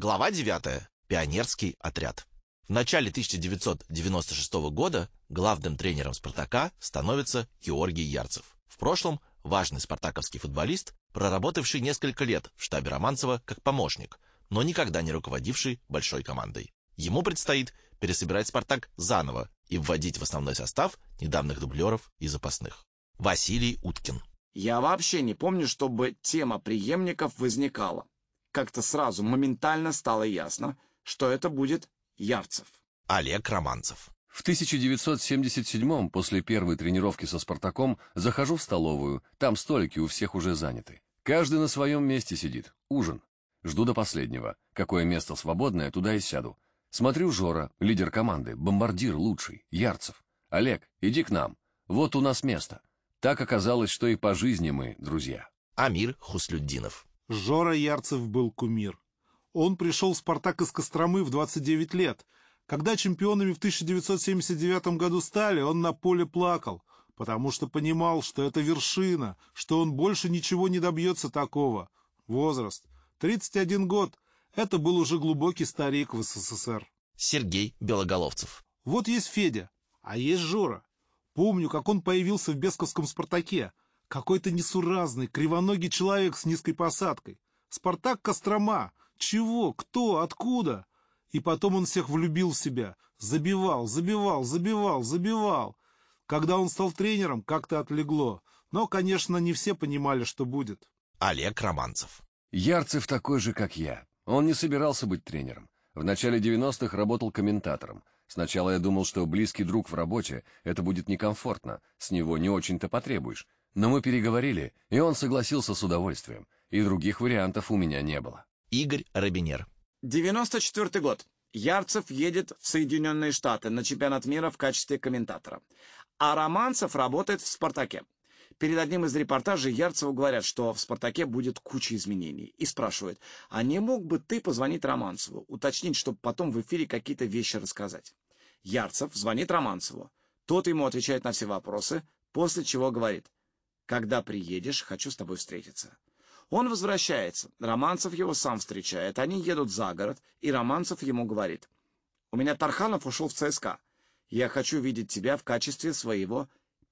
Глава 9. Пионерский отряд. В начале 1996 года главным тренером «Спартака» становится Георгий Ярцев. В прошлом важный спартаковский футболист, проработавший несколько лет в штабе Романцева как помощник, но никогда не руководивший большой командой. Ему предстоит пересобирать «Спартак» заново и вводить в основной состав недавних дублеров и запасных. Василий Уткин. Я вообще не помню, чтобы тема преемников возникала как-то сразу моментально стало ясно, что это будет Ярцев. Олег Романцев. В 1977-м, после первой тренировки со «Спартаком», захожу в столовую, там столики у всех уже заняты. Каждый на своем месте сидит, ужин. Жду до последнего. Какое место свободное, туда и сяду. Смотрю Жора, лидер команды, бомбардир лучший, Ярцев. Олег, иди к нам. Вот у нас место. Так оказалось, что и по жизни мы друзья. Амир Хуслюддинов. Жора Ярцев был кумир. Он пришел в «Спартак» из Костромы в 29 лет. Когда чемпионами в 1979 году стали, он на поле плакал, потому что понимал, что это вершина, что он больше ничего не добьется такого. Возраст. 31 год. Это был уже глубокий старик в СССР. Сергей Белоголовцев. Вот есть Федя, а есть Жора. Помню, как он появился в Бесковском «Спартаке». Какой-то несуразный, кривоногий человек с низкой посадкой. Спартак Кострома. Чего? Кто? Откуда? И потом он всех влюбил в себя. Забивал, забивал, забивал, забивал. Когда он стал тренером, как-то отлегло. Но, конечно, не все понимали, что будет. Олег Романцев. Ярцев такой же, как я. Он не собирался быть тренером. В начале 90-х работал комментатором. Сначала я думал, что близкий друг в работе — это будет некомфортно, с него не очень-то потребуешь. Но мы переговорили, и он согласился с удовольствием, и других вариантов у меня не было. Игорь Робинер. 94 год. Ярцев едет в Соединенные Штаты на чемпионат мира в качестве комментатора. А Романцев работает в «Спартаке». Перед одним из репортажей Ярцеву говорят, что в «Спартаке» будет куча изменений. И спрашивают, а не мог бы ты позвонить Романцеву, уточнить, чтобы потом в эфире какие-то вещи рассказать? Ярцев звонит Романцеву. Тот ему отвечает на все вопросы, после чего говорит, когда приедешь, хочу с тобой встретиться. Он возвращается. Романцев его сам встречает. Они едут за город, и Романцев ему говорит. «У меня Тарханов ушел в ЦСКА. Я хочу видеть тебя в качестве своего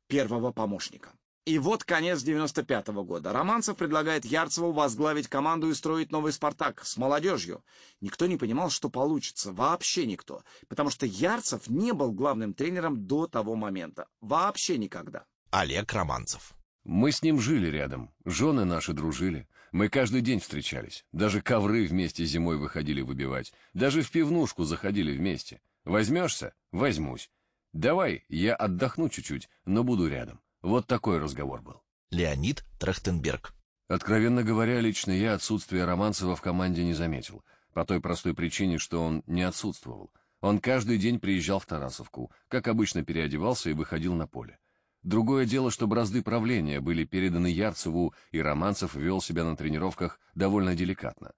первого помощника». И вот конец 95-го года. Романцев предлагает Ярцеву возглавить команду и строить новый «Спартак» с молодежью. Никто не понимал, что получится. Вообще никто. Потому что Ярцев не был главным тренером до того момента. Вообще никогда. Олег Романцев. Мы с ним жили рядом, жены наши дружили. Мы каждый день встречались. Даже ковры вместе зимой выходили выбивать. Даже в пивнушку заходили вместе. Возьмешься? Возьмусь. Давай, я отдохну чуть-чуть, но буду рядом. Вот такой разговор был. Леонид Трахтенберг. Откровенно говоря, лично я отсутствие Романцева в команде не заметил. По той простой причине, что он не отсутствовал. Он каждый день приезжал в Тарасовку, как обычно переодевался и выходил на поле. Другое дело, что бразды правления были переданы Ярцеву, и Романцев вел себя на тренировках довольно деликатно.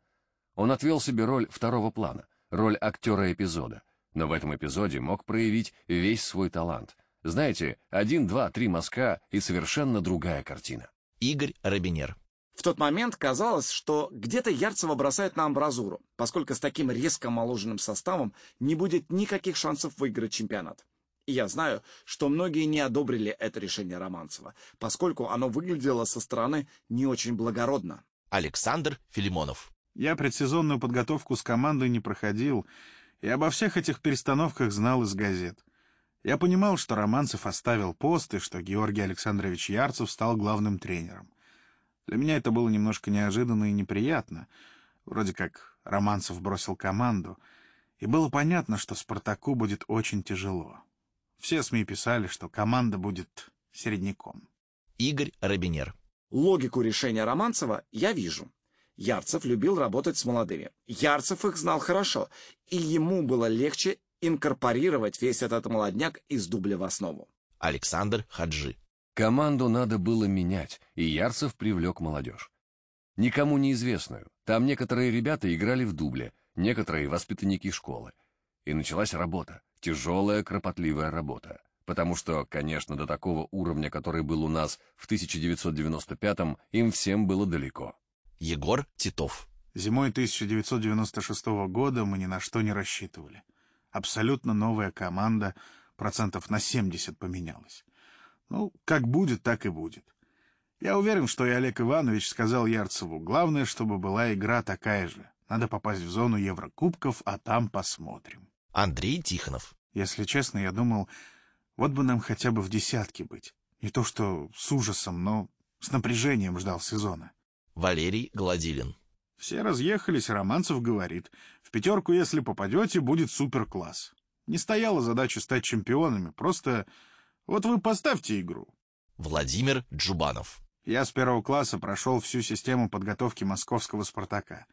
Он отвел себе роль второго плана, роль актера эпизода, но в этом эпизоде мог проявить весь свой талант. Знаете, один, два, три мазка и совершенно другая картина. Игорь Робинер. В тот момент казалось, что где-то Ярцева бросает на амбразуру, поскольку с таким резко омоложенным составом не будет никаких шансов выиграть чемпионат. И я знаю, что многие не одобрили это решение Романцева, поскольку оно выглядело со стороны не очень благородно. Александр Филимонов. Я предсезонную подготовку с командой не проходил, и обо всех этих перестановках знал из газет. Я понимал, что Романцев оставил пост, и что Георгий Александрович Ярцев стал главным тренером. Для меня это было немножко неожиданно и неприятно. Вроде как Романцев бросил команду, и было понятно, что Спартаку будет очень тяжело. Все СМИ писали, что команда будет середняком. Игорь Робинер. Логику решения Романцева я вижу. Ярцев любил работать с молодыми. Ярцев их знал хорошо, и ему было легче инкорпорировать весь этот молодняк из дубля в основу. Александр Хаджи. Команду надо было менять, и Ярцев привлек молодежь. Никому неизвестную. Там некоторые ребята играли в дубле, некоторые воспитанники школы. И началась работа. Тяжелая, кропотливая работа. Потому что, конечно, до такого уровня, который был у нас в 1995-м, им всем было далеко. Егор Титов. Зимой 1996 года мы ни на что не рассчитывали. Абсолютно новая команда, процентов на 70 поменялась. Ну, как будет, так и будет. Я уверен, что и Олег Иванович сказал Ярцеву, главное, чтобы была игра такая же. Надо попасть в зону Еврокубков, а там посмотрим. Андрей Тихонов. Если честно, я думал, вот бы нам хотя бы в десятке быть. Не то что с ужасом, но с напряжением ждал сезона. Валерий Гладилин. Все разъехались, Романцев говорит, в пятерку, если попадете, будет суперкласс. Не стояла задача стать чемпионами, просто вот вы поставьте игру. Владимир Джубанов. Я с первого класса прошел всю систему подготовки московского «Спартака».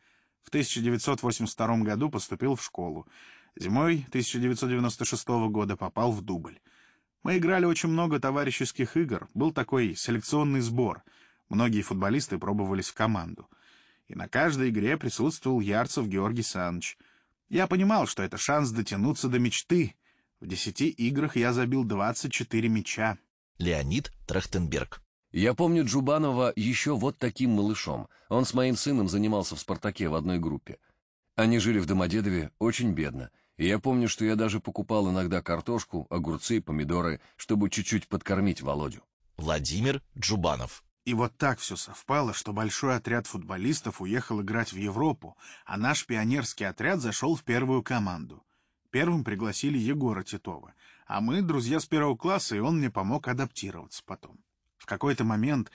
В 1982 году поступил в школу. Зимой 1996 года попал в дубль. Мы играли очень много товарищеских игр, был такой селекционный сбор. Многие футболисты пробовались в команду и на каждой игре присутствовал Ярцев Георгий Саныч. Я понимал, что это шанс дотянуться до мечты. В десяти играх я забил 24 мяча. Леонид Трахтенберг. Я помню Джубанова еще вот таким малышом. Он с моим сыном занимался в «Спартаке» в одной группе. Они жили в Домодедове очень бедно. И я помню, что я даже покупал иногда картошку, огурцы, помидоры, чтобы чуть-чуть подкормить Володю. Владимир Джубанов. И вот так все совпало, что большой отряд футболистов уехал играть в Европу, а наш пионерский отряд зашел в первую команду. Первым пригласили Егора Титова, а мы друзья с первого класса, и он мне помог адаптироваться потом. В какой-то момент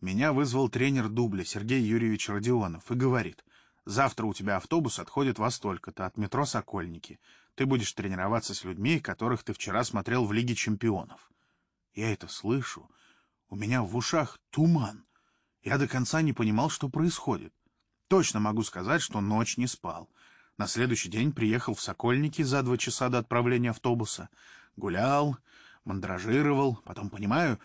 меня вызвал тренер дубля Сергей Юрьевич Родионов и говорит, «Завтра у тебя автобус отходит во столько-то от метро «Сокольники». Ты будешь тренироваться с людьми, которых ты вчера смотрел в Лиге чемпионов». Я это слышу, — у меня в ушах туман. Я до конца не понимал, что происходит. Точно могу сказать, что ночь не спал. На следующий день приехал в Сокольники за два часа до отправления автобуса. Гулял, мандражировал, потом понимаю,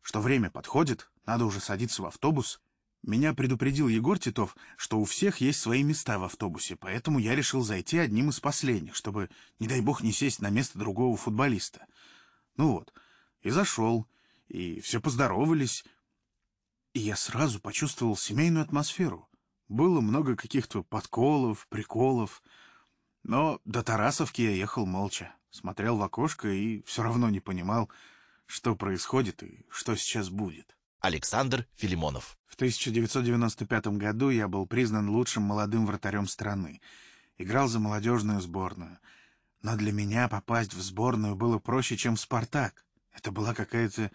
что время подходит, надо уже садиться в автобус. Меня предупредил Егор Титов, что у всех есть свои места в автобусе, поэтому я решил зайти одним из последних, чтобы, не дай бог, не сесть на место другого футболиста. Ну вот, и зашел, и все поздоровались. И я сразу почувствовал семейную атмосферу. Было много каких-то подколов, приколов. Но до Тарасовки я ехал молча, смотрел в окошко и все равно не понимал, что происходит и что сейчас будет. Александр Филимонов. В 1995 году я был признан лучшим молодым вратарем страны. Играл за молодежную сборную. Но для меня попасть в сборную было проще, чем в «Спартак». Это была какая-то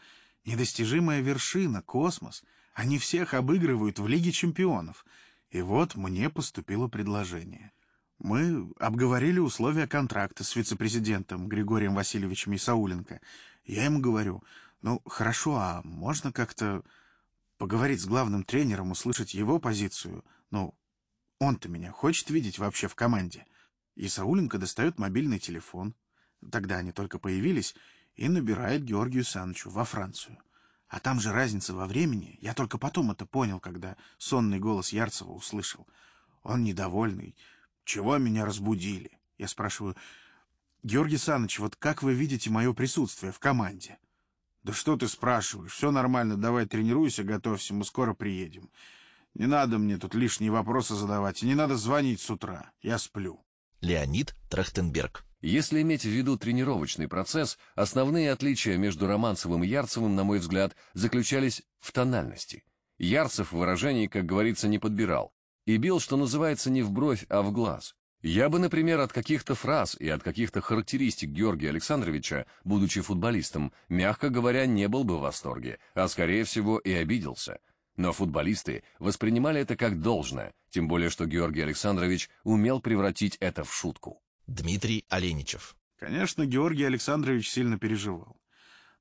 Недостижимая вершина, космос. Они всех обыгрывают в Лиге чемпионов. И вот мне поступило предложение. Мы обговорили условия контракта с вице-президентом Григорием Васильевичем Исауленко. Я ему говорю, ну, хорошо, а можно как-то поговорить с главным тренером, услышать его позицию? Ну, он-то меня хочет видеть вообще в команде. Исауленко достает мобильный телефон. Тогда они только появились, и набирает Георгию Санычу во Францию. А там же разница во времени. Я только потом это понял, когда сонный голос Ярцева услышал. Он недовольный. Чего меня разбудили? Я спрашиваю, Георгий Саныч, вот как вы видите мое присутствие в команде? Да что ты спрашиваешь? Все нормально, давай тренируйся, готовься, мы скоро приедем. Не надо мне тут лишние вопросы задавать, и не надо звонить с утра. Я сплю. Леонид Трахтенберг если иметь в виду тренировочный процесс, основные отличия между Романцевым и Ярцевым, на мой взгляд, заключались в тональности. Ярцев выражений, как говорится, не подбирал. И бил, что называется, не в бровь, а в глаз. Я бы, например, от каких-то фраз и от каких-то характеристик Георгия Александровича, будучи футболистом, мягко говоря, не был бы в восторге, а, скорее всего, и обиделся. Но футболисты воспринимали это как должное, тем более, что Георгий Александрович умел превратить это в шутку. Дмитрий Оленичев. Конечно, Георгий Александрович сильно переживал.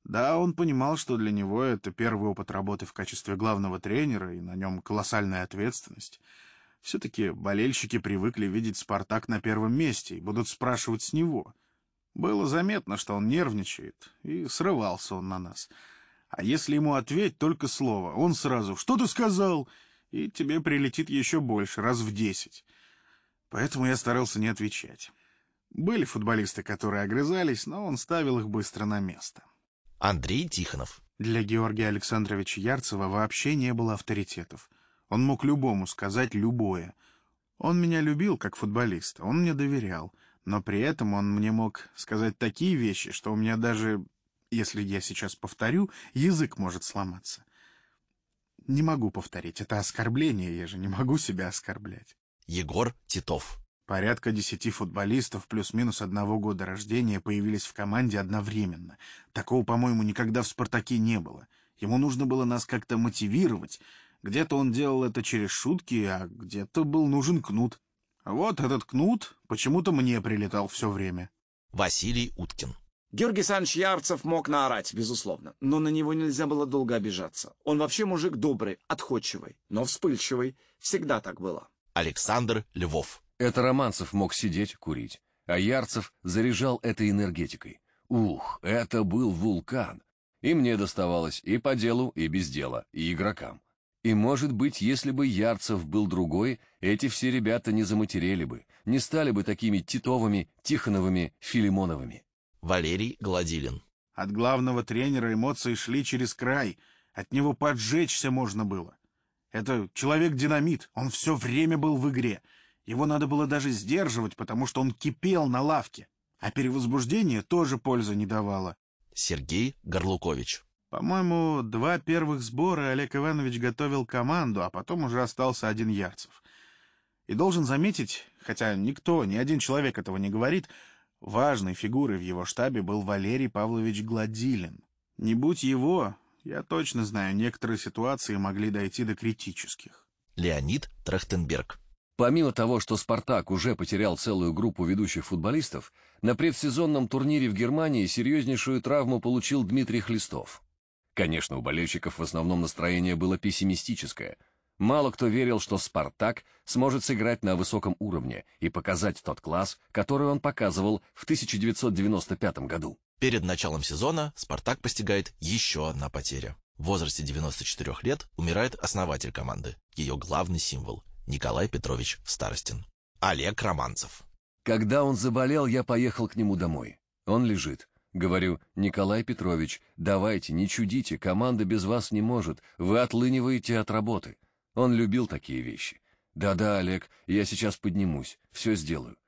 Да, он понимал, что для него это первый опыт работы в качестве главного тренера, и на нем колоссальная ответственность. Все-таки болельщики привыкли видеть «Спартак» на первом месте и будут спрашивать с него. Было заметно, что он нервничает, и срывался он на нас. А если ему ответь только слово, он сразу «Что ты сказал?» и тебе прилетит еще больше, раз в десять. Поэтому я старался не отвечать. Были футболисты, которые огрызались, но он ставил их быстро на место. Андрей Тихонов. Для Георгия Александровича Ярцева вообще не было авторитетов. Он мог любому сказать любое. Он меня любил как футболиста, он мне доверял, но при этом он мне мог сказать такие вещи, что у меня даже, если я сейчас повторю, язык может сломаться. Не могу повторить, это оскорбление, я же не могу себя оскорблять. Егор Титов. Порядка десяти футболистов плюс-минус одного года рождения появились в команде одновременно. Такого, по-моему, никогда в «Спартаке» не было. Ему нужно было нас как-то мотивировать. Где-то он делал это через шутки, а где-то был нужен кнут. Вот этот кнут почему-то мне прилетал все время. Василий Уткин. Георгий Санч Ярцев мог наорать, безусловно, но на него нельзя было долго обижаться. Он вообще мужик добрый, отходчивый, но вспыльчивый. Всегда так было. Александр Львов. Это Романцев мог сидеть, курить, а Ярцев заряжал этой энергетикой. Ух, это был вулкан. И мне доставалось и по делу, и без дела, и игрокам. И, может быть, если бы Ярцев был другой, эти все ребята не заматерели бы, не стали бы такими Титовыми, Тихоновыми, Филимоновыми. Валерий Гладилин. От главного тренера эмоции шли через край. От него поджечься можно было. Это человек-динамит, он все время был в игре. Его надо было даже сдерживать, потому что он кипел на лавке. А перевозбуждение тоже пользы не давало. Сергей Горлукович. По-моему, два первых сбора Олег Иванович готовил команду, а потом уже остался один Ярцев. И должен заметить, хотя никто, ни один человек этого не говорит, важной фигурой в его штабе был Валерий Павлович Гладилин. Не будь его, я точно знаю, некоторые ситуации могли дойти до критических. Леонид Трахтенберг. Помимо того, что «Спартак» уже потерял целую группу ведущих футболистов, на предсезонном турнире в Германии серьезнейшую травму получил Дмитрий Хлистов. Конечно, у болельщиков в основном настроение было пессимистическое. Мало кто верил, что «Спартак» сможет сыграть на высоком уровне и показать тот класс, который он показывал в 1995 году. Перед началом сезона «Спартак» постигает еще одна потеря. В возрасте 94 лет умирает основатель команды, ее главный символ – Николай Петрович Старостин. Олег Романцев. Когда он заболел, я поехал к нему домой. Он лежит. Говорю, Николай Петрович, давайте, не чудите, команда без вас не может, вы отлыниваете от работы. Он любил такие вещи. Да-да, Олег, я сейчас поднимусь, все сделаю.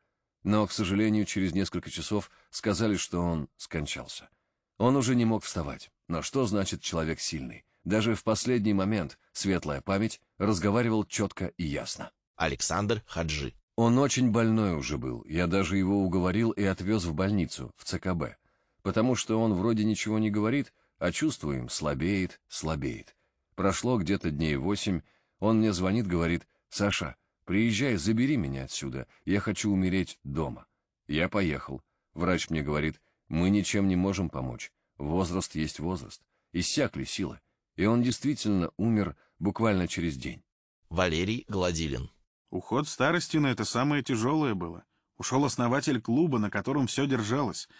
Но, к сожалению, через несколько часов сказали, что он скончался. Он уже не мог вставать. Но что значит человек сильный? Даже в последний момент, светлая память, разговаривал четко и ясно. Александр Хаджи. Он очень больной уже был, я даже его уговорил и отвез в больницу, в ЦКБ потому что он вроде ничего не говорит, а чувствуем, слабеет, слабеет. Прошло где-то дней восемь, он мне звонит, говорит, «Саша, приезжай, забери меня отсюда, я хочу умереть дома». Я поехал. Врач мне говорит, «Мы ничем не можем помочь, возраст есть возраст, иссякли силы». И он действительно умер буквально через день. Валерий Гладилин. Уход старостина — это самое тяжелое было. Ушел основатель клуба, на котором все держалось —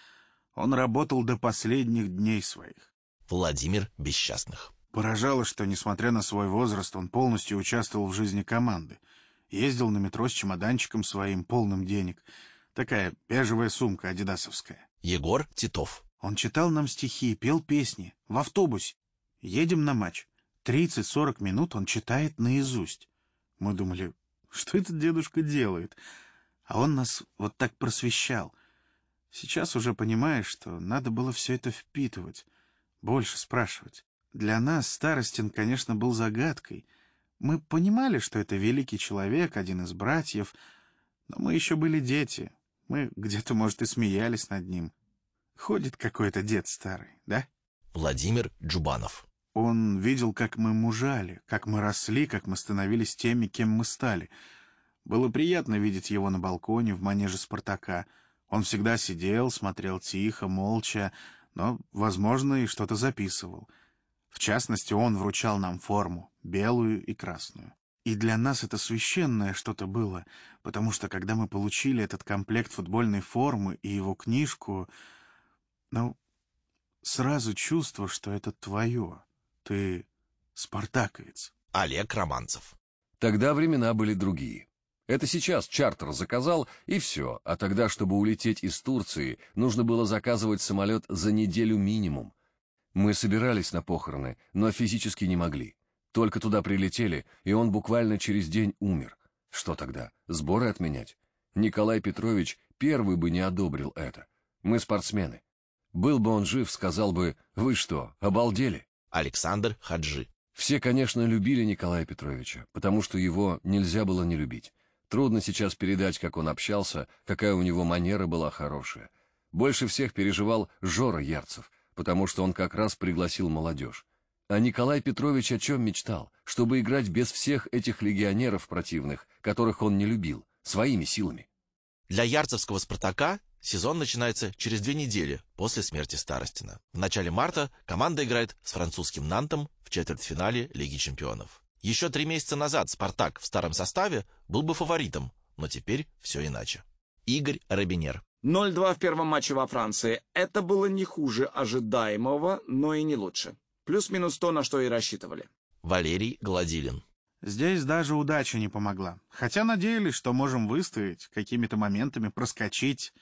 он работал до последних дней своих. Владимир Бесчастных. Поражало, что, несмотря на свой возраст, он полностью участвовал в жизни команды. Ездил на метро с чемоданчиком своим, полным денег. Такая бежевая сумка адидасовская. Егор Титов. Он читал нам стихи, пел песни. В автобусе. Едем на матч. 30-40 минут он читает наизусть. Мы думали, что этот дедушка делает? А он нас вот так просвещал. Сейчас уже понимаешь, что надо было все это впитывать, больше спрашивать. Для нас Старостин, конечно, был загадкой. Мы понимали, что это великий человек, один из братьев, но мы еще были дети. Мы где-то, может, и смеялись над ним. Ходит какой-то дед старый, да? Владимир Джубанов. Он видел, как мы мужали, как мы росли, как мы становились теми, кем мы стали. Было приятно видеть его на балконе в манеже «Спартака», он всегда сидел, смотрел тихо, молча, но, возможно, и что-то записывал. В частности, он вручал нам форму, белую и красную. И для нас это священное что-то было, потому что когда мы получили этот комплект футбольной формы и его книжку, ну, сразу чувство, что это твое. Ты спартаковец. Олег Романцев. Тогда времена были другие. Это сейчас чартер заказал, и все, а тогда, чтобы улететь из Турции, нужно было заказывать самолет за неделю минимум. Мы собирались на похороны, но физически не могли. Только туда прилетели, и он буквально через день умер. Что тогда, сборы отменять? Николай Петрович первый бы не одобрил это. Мы спортсмены. Был бы он жив, сказал бы, вы что, обалдели? Александр Хаджи. Все, конечно, любили Николая Петровича, потому что его нельзя было не любить. Трудно сейчас передать, как он общался, какая у него манера была хорошая. Больше всех переживал Жора Ярцев, потому что он как раз пригласил молодежь. А Николай Петрович о чем мечтал? Чтобы играть без всех этих легионеров противных, которых он не любил, своими силами. Для ярцевского «Спартака» сезон начинается через две недели после смерти Старостина. В начале марта команда играет с французским «Нантом» в четвертьфинале Лиги чемпионов. Еще три месяца назад «Спартак» в старом составе был бы фаворитом, но теперь все иначе. Игорь Робинер. 0-2 в первом матче во Франции. Это было не хуже ожидаемого, но и не лучше. Плюс-минус то, на что и рассчитывали. Валерий Гладилин. Здесь даже удача не помогла. Хотя надеялись, что можем выстоять, какими-то моментами проскочить.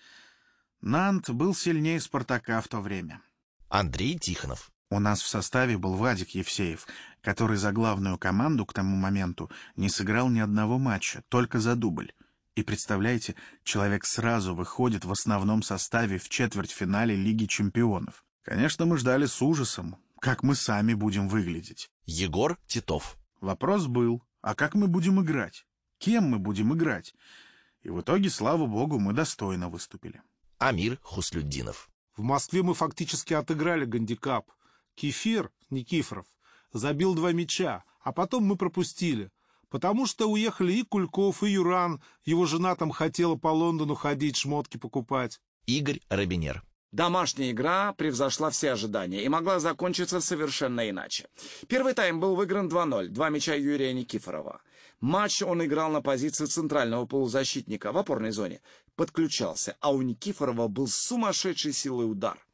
Нант был сильнее «Спартака» в то время. Андрей Тихонов. У нас в составе был Вадик Евсеев, который за главную команду к тому моменту не сыграл ни одного матча, только за дубль. И представляете, человек сразу выходит в основном составе в четвертьфинале Лиги чемпионов. Конечно, мы ждали с ужасом, как мы сами будем выглядеть. Егор Титов. Вопрос был, а как мы будем играть? Кем мы будем играть? И в итоге, слава богу, мы достойно выступили. Амир Хуслюддинов. В Москве мы фактически отыграли гандикап. Кефир, Никифоров, забил два мяча, а потом мы пропустили. Потому что уехали и Кульков, и Юран. Его жена там хотела по Лондону ходить, шмотки покупать. Игорь Робинер. Домашняя игра превзошла все ожидания и могла закончиться совершенно иначе. Первый тайм был выигран 2-0, два мяча Юрия Никифорова. Матч он играл на позиции центрального полузащитника в опорной зоне. Подключался, а у Никифорова был сумасшедший силой удар.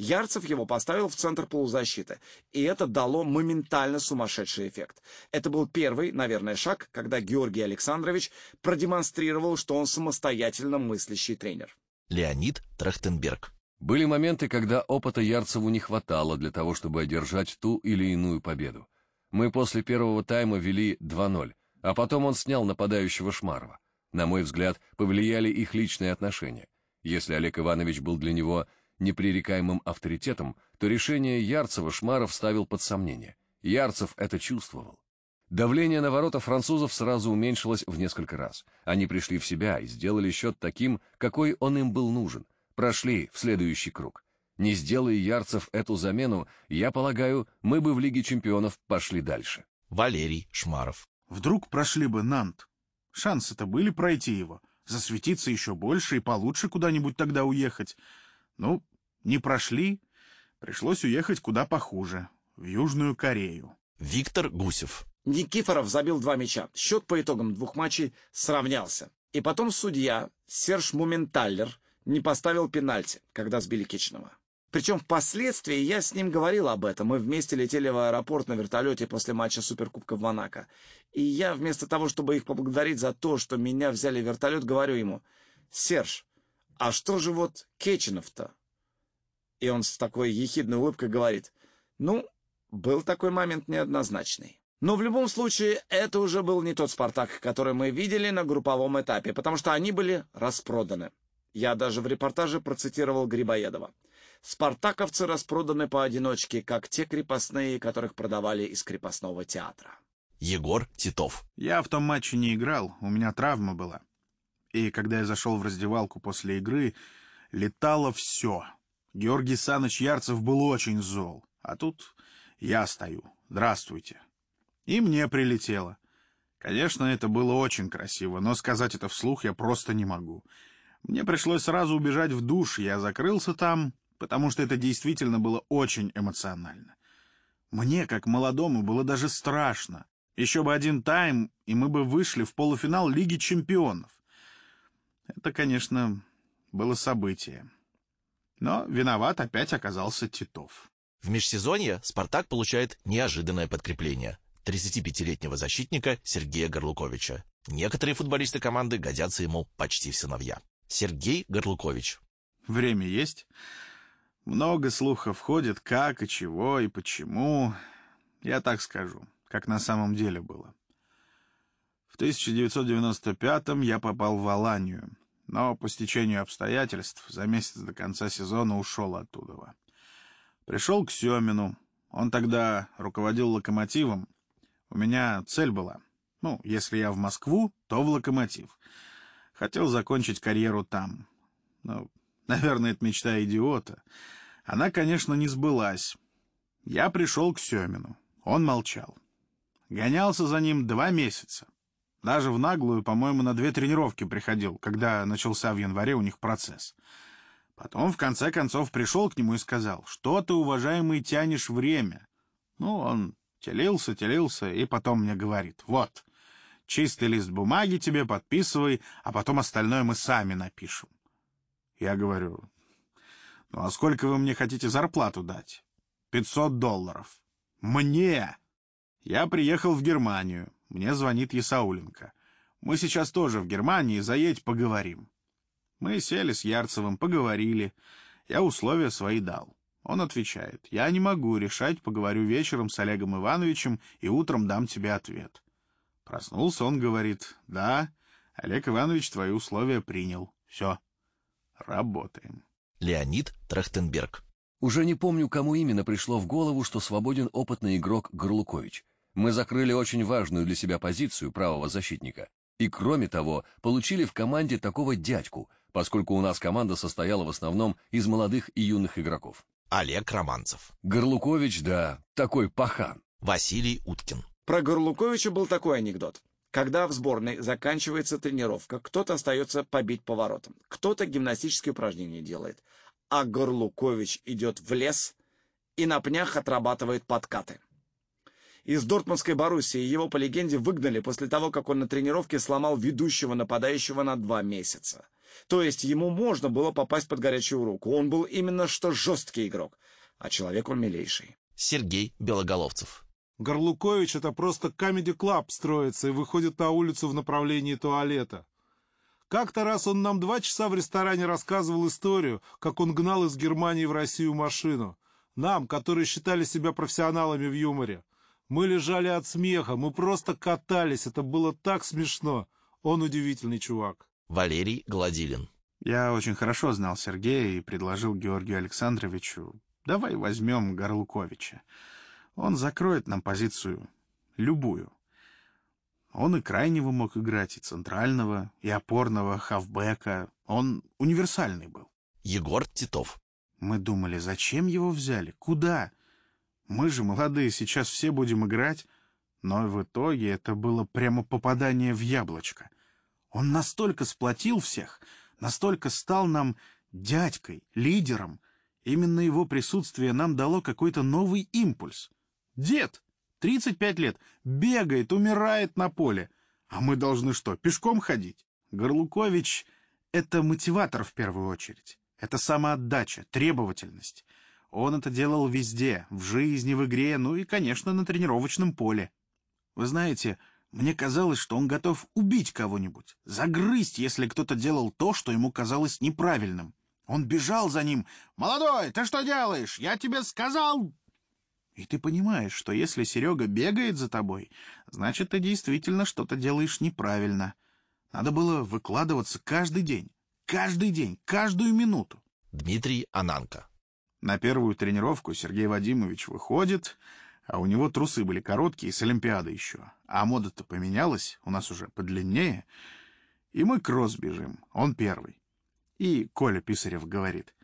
Ярцев его поставил в центр полузащиты, и это дало моментально сумасшедший эффект. Это был первый, наверное, шаг, когда Георгий Александрович продемонстрировал, что он самостоятельно мыслящий тренер. Леонид Трахтенберг. Были моменты, когда опыта Ярцеву не хватало для того, чтобы одержать ту или иную победу. Мы после первого тайма вели 2-0, а потом он снял нападающего Шмарова. На мой взгляд, повлияли их личные отношения. Если Олег Иванович был для него непререкаемым авторитетом, то решение Ярцева Шмаров ставил под сомнение. Ярцев это чувствовал. Давление на ворота французов сразу уменьшилось в несколько раз. Они пришли в себя и сделали счет таким, какой он им был нужен. Прошли в следующий круг. Не сделая Ярцев эту замену, я полагаю, мы бы в Лиге чемпионов пошли дальше. Валерий Шмаров. Вдруг прошли бы Нант. Шансы-то были пройти его, засветиться еще больше и получше куда-нибудь тогда уехать. Ну, не прошли, пришлось уехать куда похуже, в Южную Корею. Виктор Гусев. Никифоров забил два мяча. Счет по итогам двух матчей сравнялся. И потом судья Серж Мументаллер не поставил пенальти, когда сбили Кичного. Причем впоследствии я с ним говорил об этом. Мы вместе летели в аэропорт на вертолете после матча Суперкубка в Монако. И я вместо того, чтобы их поблагодарить за то, что меня взяли в вертолет, говорю ему, «Серж, а что же вот Кеченов-то?» И он с такой ехидной улыбкой говорит, «Ну, был такой момент неоднозначный». Но в любом случае, это уже был не тот «Спартак», который мы видели на групповом этапе, потому что они были распроданы. Я даже в репортаже процитировал Грибоедова. «Спартаковцы распроданы поодиночке, как те крепостные, которых продавали из крепостного театра». Егор Титов. Я в том матче не играл, у меня травма была. И когда я зашел в раздевалку после игры, летало все. Георгий Саныч Ярцев был очень зол. А тут я стою. Здравствуйте. И мне прилетело. Конечно, это было очень красиво, но сказать это вслух я просто не могу. Мне пришлось сразу убежать в душ, я закрылся там, потому что это действительно было очень эмоционально. Мне, как молодому, было даже страшно. Еще бы один тайм, и мы бы вышли в полуфинал Лиги чемпионов. Это, конечно, было событие. Но виноват опять оказался Титов. В межсезонье «Спартак» получает неожиданное подкрепление – 35-летнего защитника Сергея Горлуковича. Некоторые футболисты команды годятся ему почти в сыновья. Сергей Горлукович. Время есть. Много слухов ходит, как и чего и почему. Я так скажу, как на самом деле было. В 1995-м я попал в Аланию, но по стечению обстоятельств за месяц до конца сезона ушел оттуда. Пришел к Семину. Он тогда руководил локомотивом. У меня цель была. Ну, если я в Москву, то в локомотив. Хотел закончить карьеру там. Ну, наверное, это мечта идиота. Она, конечно, не сбылась. Я пришел к Семину. Он молчал. Гонялся за ним два месяца. Даже в наглую, по-моему, на две тренировки приходил, когда начался в январе у них процесс. Потом, в конце концов, пришел к нему и сказал, что ты, уважаемый, тянешь время. Ну, он телился, телился, и потом мне говорит, вот, чистый лист бумаги тебе подписывай, а потом остальное мы сами напишем. Я говорю, ну а сколько вы мне хотите зарплату дать? Пятьсот долларов. Мне! Я приехал в Германию. Мне звонит Ясауленко. Мы сейчас тоже в Германии, заедь, поговорим. Мы сели с Ярцевым, поговорили. Я условия свои дал. Он отвечает, я не могу решать, поговорю вечером с Олегом Ивановичем и утром дам тебе ответ. Проснулся он, говорит, да, Олег Иванович твои условия принял. Все, работаем. Леонид Трахтенберг. Уже не помню, кому именно пришло в голову, что свободен опытный игрок Горлукович. Мы закрыли очень важную для себя позицию правого защитника. И кроме того, получили в команде такого дядьку, поскольку у нас команда состояла в основном из молодых и юных игроков. Олег Романцев. Горлукович, да, такой пахан. Василий Уткин. Про Горлуковича был такой анекдот. Когда в сборной заканчивается тренировка, кто-то остается побить поворотом, кто-то гимнастические упражнения делает, а Горлукович идет в лес и на пнях отрабатывает подкаты. Из Дортмундской Боруссии его, по легенде, выгнали после того, как он на тренировке сломал ведущего нападающего на два месяца. То есть ему можно было попасть под горячую руку. Он был именно что жесткий игрок, а человек он милейший. Сергей Белоголовцев. Горлукович — это просто камеди-клаб строится и выходит на улицу в направлении туалета. Как-то раз он нам два часа в ресторане рассказывал историю, как он гнал из Германии в Россию машину. Нам, которые считали себя профессионалами в юморе. Мы лежали от смеха, мы просто катались, это было так смешно. Он удивительный чувак. Валерий Гладилин. Я очень хорошо знал Сергея и предложил Георгию Александровичу, давай возьмем Горлуковича. Он закроет нам позицию любую. Он и крайнего мог играть, и центрального, и опорного, хавбека. Он универсальный был. Егор Титов. Мы думали, зачем его взяли? Куда? Мы же молодые, сейчас все будем играть. Но в итоге это было прямо попадание в яблочко. Он настолько сплотил всех, настолько стал нам дядькой, лидером. Именно его присутствие нам дало какой-то новый импульс. Дед, 35 лет, бегает, умирает на поле. А мы должны что, пешком ходить? Горлукович — это мотиватор в первую очередь. Это самоотдача, требовательность. Он это делал везде, в жизни, в игре, ну и, конечно, на тренировочном поле. Вы знаете, мне казалось, что он готов убить кого-нибудь, загрызть, если кто-то делал то, что ему казалось неправильным. Он бежал за ним. «Молодой, ты что делаешь? Я тебе сказал!» И ты понимаешь, что если Серега бегает за тобой, значит, ты действительно что-то делаешь неправильно. Надо было выкладываться каждый день. Каждый день, каждую минуту. Дмитрий Ананко. На первую тренировку Сергей Вадимович выходит, а у него трусы были короткие, с Олимпиады еще. А мода-то поменялась, у нас уже подлиннее. И мы кросс бежим, он первый. И Коля Писарев говорит,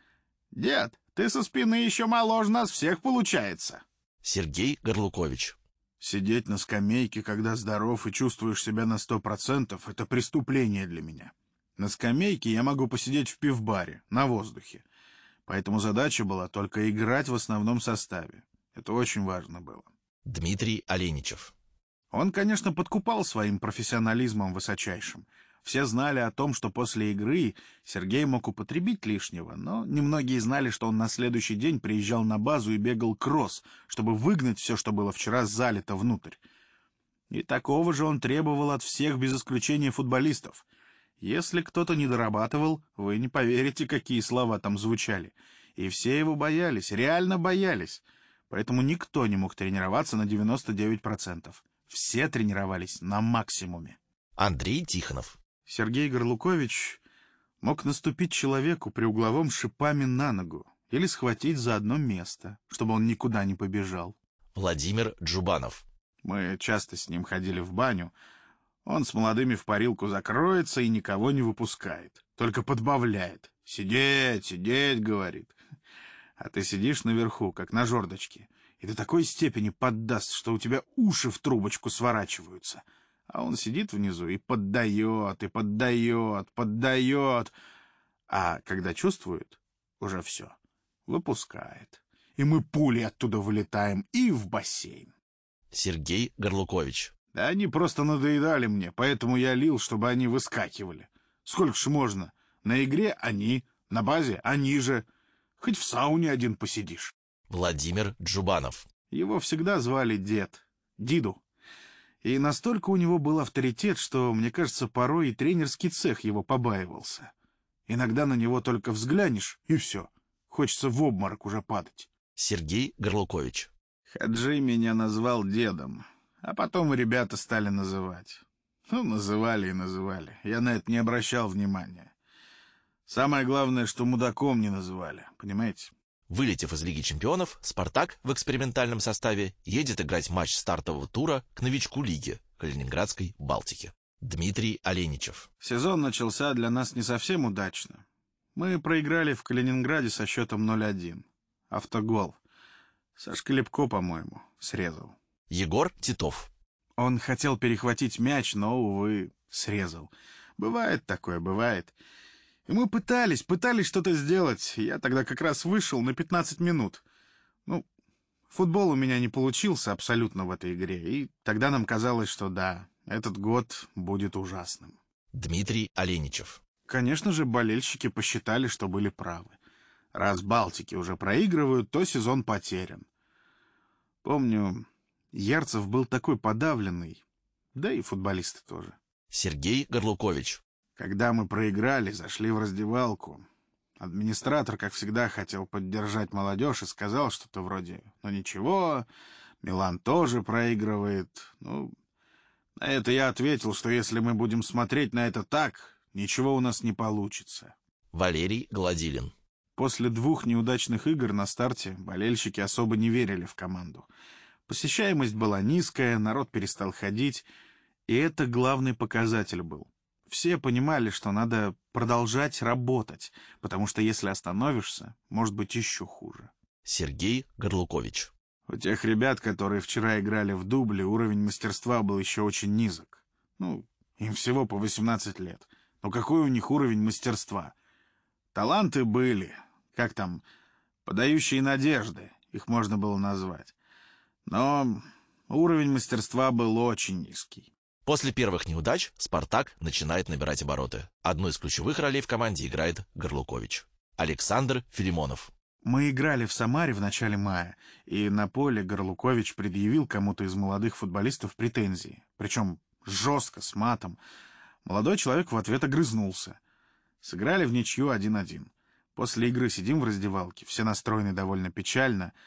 «Дед, ты со спины еще моложе нас всех получается». Сергей Горлукович. Сидеть на скамейке, когда здоров и чувствуешь себя на сто процентов, это преступление для меня. На скамейке я могу посидеть в пивбаре, на воздухе. Поэтому задача была только играть в основном составе. Это очень важно было. Дмитрий Оленичев. Он, конечно, подкупал своим профессионализмом высочайшим. Все знали о том, что после игры Сергей мог употребить лишнего, но немногие знали, что он на следующий день приезжал на базу и бегал кросс, чтобы выгнать все, что было вчера залито внутрь. И такого же он требовал от всех без исключения футболистов — если кто-то не дорабатывал, вы не поверите, какие слова там звучали. И все его боялись, реально боялись. Поэтому никто не мог тренироваться на 99%. Все тренировались на максимуме. Андрей Тихонов. Сергей Горлукович мог наступить человеку при угловом шипами на ногу или схватить за одно место, чтобы он никуда не побежал. Владимир Джубанов. Мы часто с ним ходили в баню. Он с молодыми в парилку закроется и никого не выпускает, только подбавляет. «Сидеть, сидеть», — говорит. А ты сидишь наверху, как на жердочке, и до такой степени поддаст, что у тебя уши в трубочку сворачиваются. А он сидит внизу и поддает, и поддает, поддает. А когда чувствует, уже все, выпускает. И мы пули оттуда вылетаем и в бассейн. Сергей Горлукович. Да они просто надоедали мне, поэтому я лил, чтобы они выскакивали. Сколько ж можно? На игре они, на базе они же. Хоть в сауне один посидишь. Владимир Джубанов. Его всегда звали дед, Диду. И настолько у него был авторитет, что, мне кажется, порой и тренерский цех его побаивался. Иногда на него только взглянешь, и все. Хочется в обморок уже падать. Сергей Горлукович. Хаджи меня назвал дедом, а потом ребята стали называть. Ну, называли и называли. Я на это не обращал внимания. Самое главное, что мудаком не называли, понимаете? Вылетев из Лиги чемпионов, «Спартак» в экспериментальном составе едет играть матч стартового тура к новичку лиги Калининградской Балтики. Дмитрий Оленичев. Сезон начался для нас не совсем удачно. Мы проиграли в Калининграде со счетом 0-1. Автогол. Сашка Лепко, по-моему, срезал. Егор Титов. Он хотел перехватить мяч, но, увы, срезал. Бывает такое, бывает. И мы пытались, пытались что-то сделать. Я тогда как раз вышел на 15 минут. Ну, футбол у меня не получился абсолютно в этой игре. И тогда нам казалось, что да, этот год будет ужасным. Дмитрий Оленичев. Конечно же, болельщики посчитали, что были правы. Раз Балтики уже проигрывают, то сезон потерян. Помню, Ярцев был такой подавленный, да и футболисты тоже. Сергей Горлукович. Когда мы проиграли, зашли в раздевалку. Администратор, как всегда, хотел поддержать молодежь и сказал что-то вроде «Ну ничего, Милан тоже проигрывает». Ну, на это я ответил, что если мы будем смотреть на это так, ничего у нас не получится. Валерий Гладилин. После двух неудачных игр на старте болельщики особо не верили в команду. Посещаемость была низкая, народ перестал ходить, и это главный показатель был. Все понимали, что надо продолжать работать, потому что если остановишься, может быть еще хуже. Сергей Горлукович. У тех ребят, которые вчера играли в дубле, уровень мастерства был еще очень низок. Ну, им всего по 18 лет. Но какой у них уровень мастерства? Таланты были, как там, подающие надежды, их можно было назвать. Но уровень мастерства был очень низкий. После первых неудач «Спартак» начинает набирать обороты. Одну из ключевых ролей в команде играет Горлукович. Александр Филимонов. Мы играли в Самаре в начале мая, и на поле Горлукович предъявил кому-то из молодых футболистов претензии. Причем жестко, с матом. Молодой человек в ответ огрызнулся. Сыграли в ничью 1-1. После игры сидим в раздевалке, все настроены довольно печально —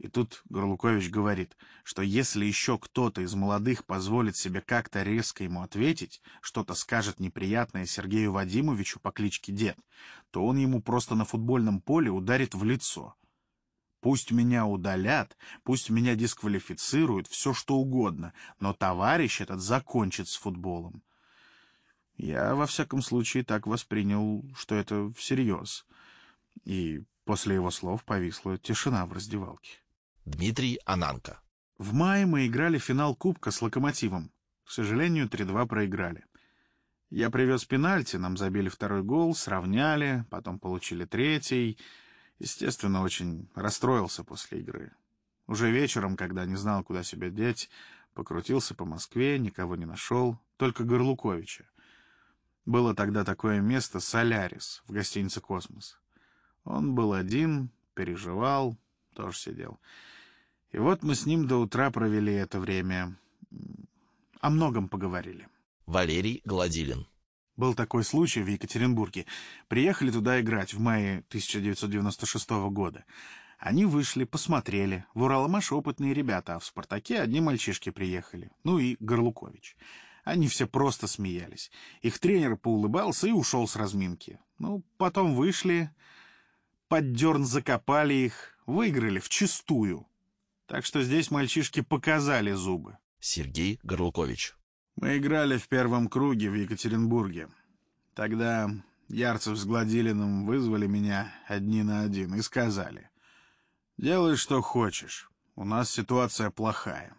и тут Горлукович говорит, что если еще кто-то из молодых позволит себе как-то резко ему ответить, что-то скажет неприятное Сергею Вадимовичу по кличке Дед, то он ему просто на футбольном поле ударит в лицо. Пусть меня удалят, пусть меня дисквалифицируют, все что угодно, но товарищ этот закончит с футболом. Я, во всяком случае, так воспринял, что это всерьез. И после его слов повисла тишина в раздевалке. Дмитрий Ананко. В мае мы играли финал Кубка с «Локомотивом». К сожалению, 3-2 проиграли. Я привез пенальти, нам забили второй гол, сравняли, потом получили третий. Естественно, очень расстроился после игры. Уже вечером, когда не знал, куда себя деть, покрутился по Москве, никого не нашел, только Горлуковича. Было тогда такое место «Солярис» в гостинице «Космос». Он был один, переживал, тоже сидел. И вот мы с ним до утра провели это время. О многом поговорили. Валерий Гладилин. Был такой случай в Екатеринбурге. Приехали туда играть в мае 1996 года. Они вышли, посмотрели. В Уралмаш опытные ребята, а в «Спартаке» одни мальчишки приехали. Ну и Горлукович. Они все просто смеялись. Их тренер поулыбался и ушел с разминки. Ну, потом вышли, под дерн закопали их, выиграли в чистую. Так что здесь мальчишки показали зубы. Сергей Горлукович. Мы играли в первом круге в Екатеринбурге. Тогда Ярцев с Гладилиным вызвали меня одни на один и сказали, «Делай, что хочешь, у нас ситуация плохая».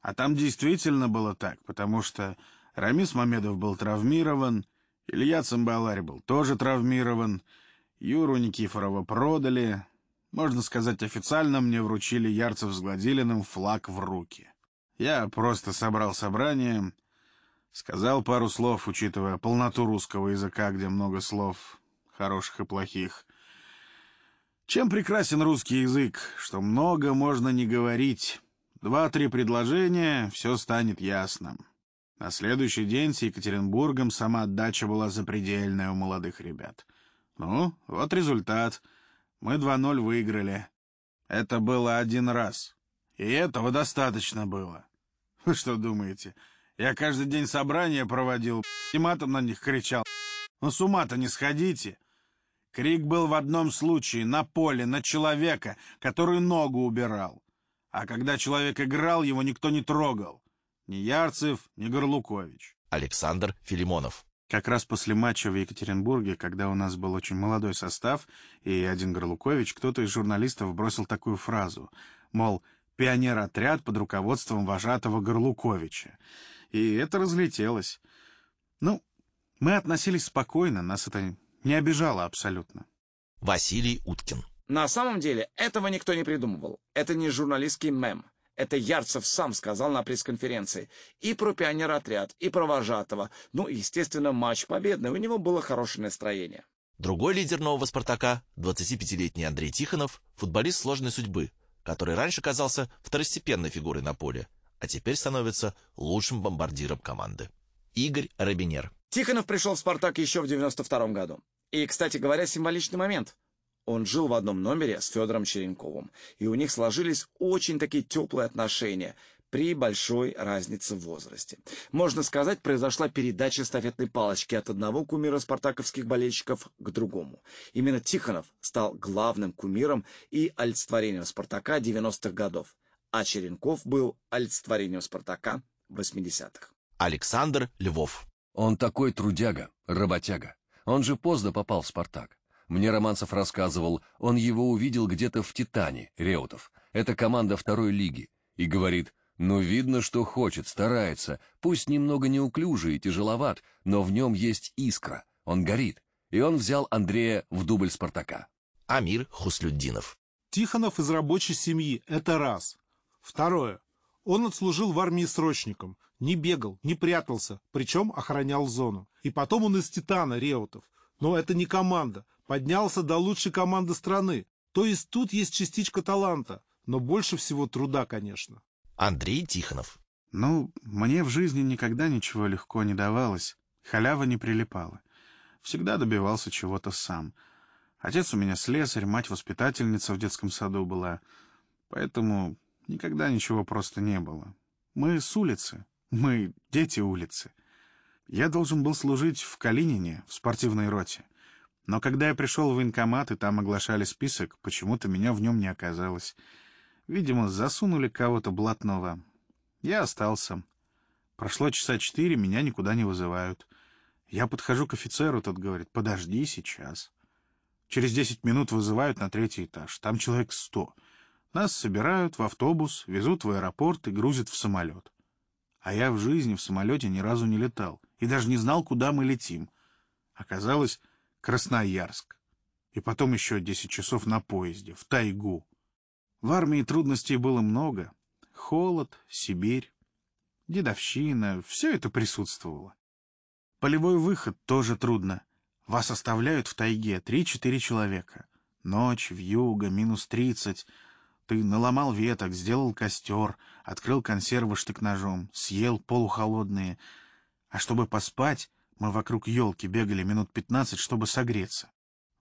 А там действительно было так, потому что Рамис Мамедов был травмирован, Илья Цимбаларь был тоже травмирован, Юру Никифорова продали. Можно сказать, официально мне вручили Ярцев с Гладилиным флаг в руки. Я просто собрал собрание, сказал пару слов, учитывая полноту русского языка, где много слов хороших и плохих. Чем прекрасен русский язык, что много можно не говорить, Два-три предложения, все станет ясно. На следующий день с Екатеринбургом сама отдача была запредельная у молодых ребят. Ну, вот результат. Мы 2-0 выиграли. Это было один раз. И этого достаточно было. Вы что думаете, я каждый день собрания проводил и матом на них кричал? Ну с ума-то не сходите. Крик был в одном случае, на поле, на человека, который ногу убирал. А когда человек играл, его никто не трогал. Ни Ярцев, ни Горлукович. Александр Филимонов. Как раз после матча в Екатеринбурге, когда у нас был очень молодой состав и один Горлукович, кто-то из журналистов бросил такую фразу, мол, пионер-отряд под руководством вожатого Горлуковича. И это разлетелось. Ну, мы относились спокойно, нас это не обижало абсолютно. Василий Уткин. На самом деле этого никто не придумывал. Это не журналистский мем. Это Ярцев сам сказал на пресс-конференции. И про пионер-отряд, и про вожатого. Ну, естественно, матч победный. У него было хорошее настроение. Другой лидер нового «Спартака» — 25-летний Андрей Тихонов, футболист сложной судьбы, который раньше казался второстепенной фигурой на поле, а теперь становится лучшим бомбардиром команды. Игорь Робинер. Тихонов пришел в «Спартак» еще в 92 году. И, кстати говоря, символичный момент. Он жил в одном номере с Федором Черенковым, и у них сложились очень такие теплые отношения при большой разнице в возрасте. Можно сказать, произошла передача стафетной палочки от одного кумира спартаковских болельщиков к другому. Именно Тихонов стал главным кумиром и олицетворением Спартака 90-х годов, а Черенков был олицетворением Спартака 80-х. Александр Львов. Он такой трудяга, работяга. Он же поздно попал в «Спартак». Мне Романцев рассказывал, он его увидел где-то в «Титане», Реутов. Это команда второй лиги. И говорит, ну видно, что хочет, старается. Пусть немного неуклюжий и тяжеловат, но в нем есть искра. Он горит. И он взял Андрея в дубль «Спартака». Амир Хуслюддинов. Тихонов из рабочей семьи – это раз. Второе. Он отслужил в армии срочником, не бегал, не прятался, причем охранял зону. И потом он из «Титана» Реутов. Но это не команда поднялся до лучшей команды страны. То есть тут есть частичка таланта, но больше всего труда, конечно. Андрей Тихонов. Ну, мне в жизни никогда ничего легко не давалось, халява не прилипала. Всегда добивался чего-то сам. Отец у меня слесарь, мать воспитательница в детском саду была, поэтому никогда ничего просто не было. Мы с улицы, мы дети улицы. Я должен был служить в Калинине, в спортивной роте. Но когда я пришел в военкомат, и там оглашали список, почему-то меня в нем не оказалось. Видимо, засунули кого-то блатного. Я остался. Прошло часа четыре, меня никуда не вызывают. Я подхожу к офицеру, тот говорит, подожди сейчас. Через десять минут вызывают на третий этаж. Там человек сто. Нас собирают в автобус, везут в аэропорт и грузят в самолет. А я в жизни в самолете ни разу не летал и даже не знал, куда мы летим. Оказалось, Красноярск. И потом еще десять часов на поезде, в тайгу. В армии трудностей было много. Холод, Сибирь, дедовщина — все это присутствовало. Полевой выход тоже трудно. Вас оставляют в тайге три-четыре человека. Ночь, вьюга, минус тридцать. Ты наломал веток, сделал костер, открыл консервы штык-ножом, съел полухолодные. А чтобы поспать, мы вокруг елки бегали минут пятнадцать, чтобы согреться.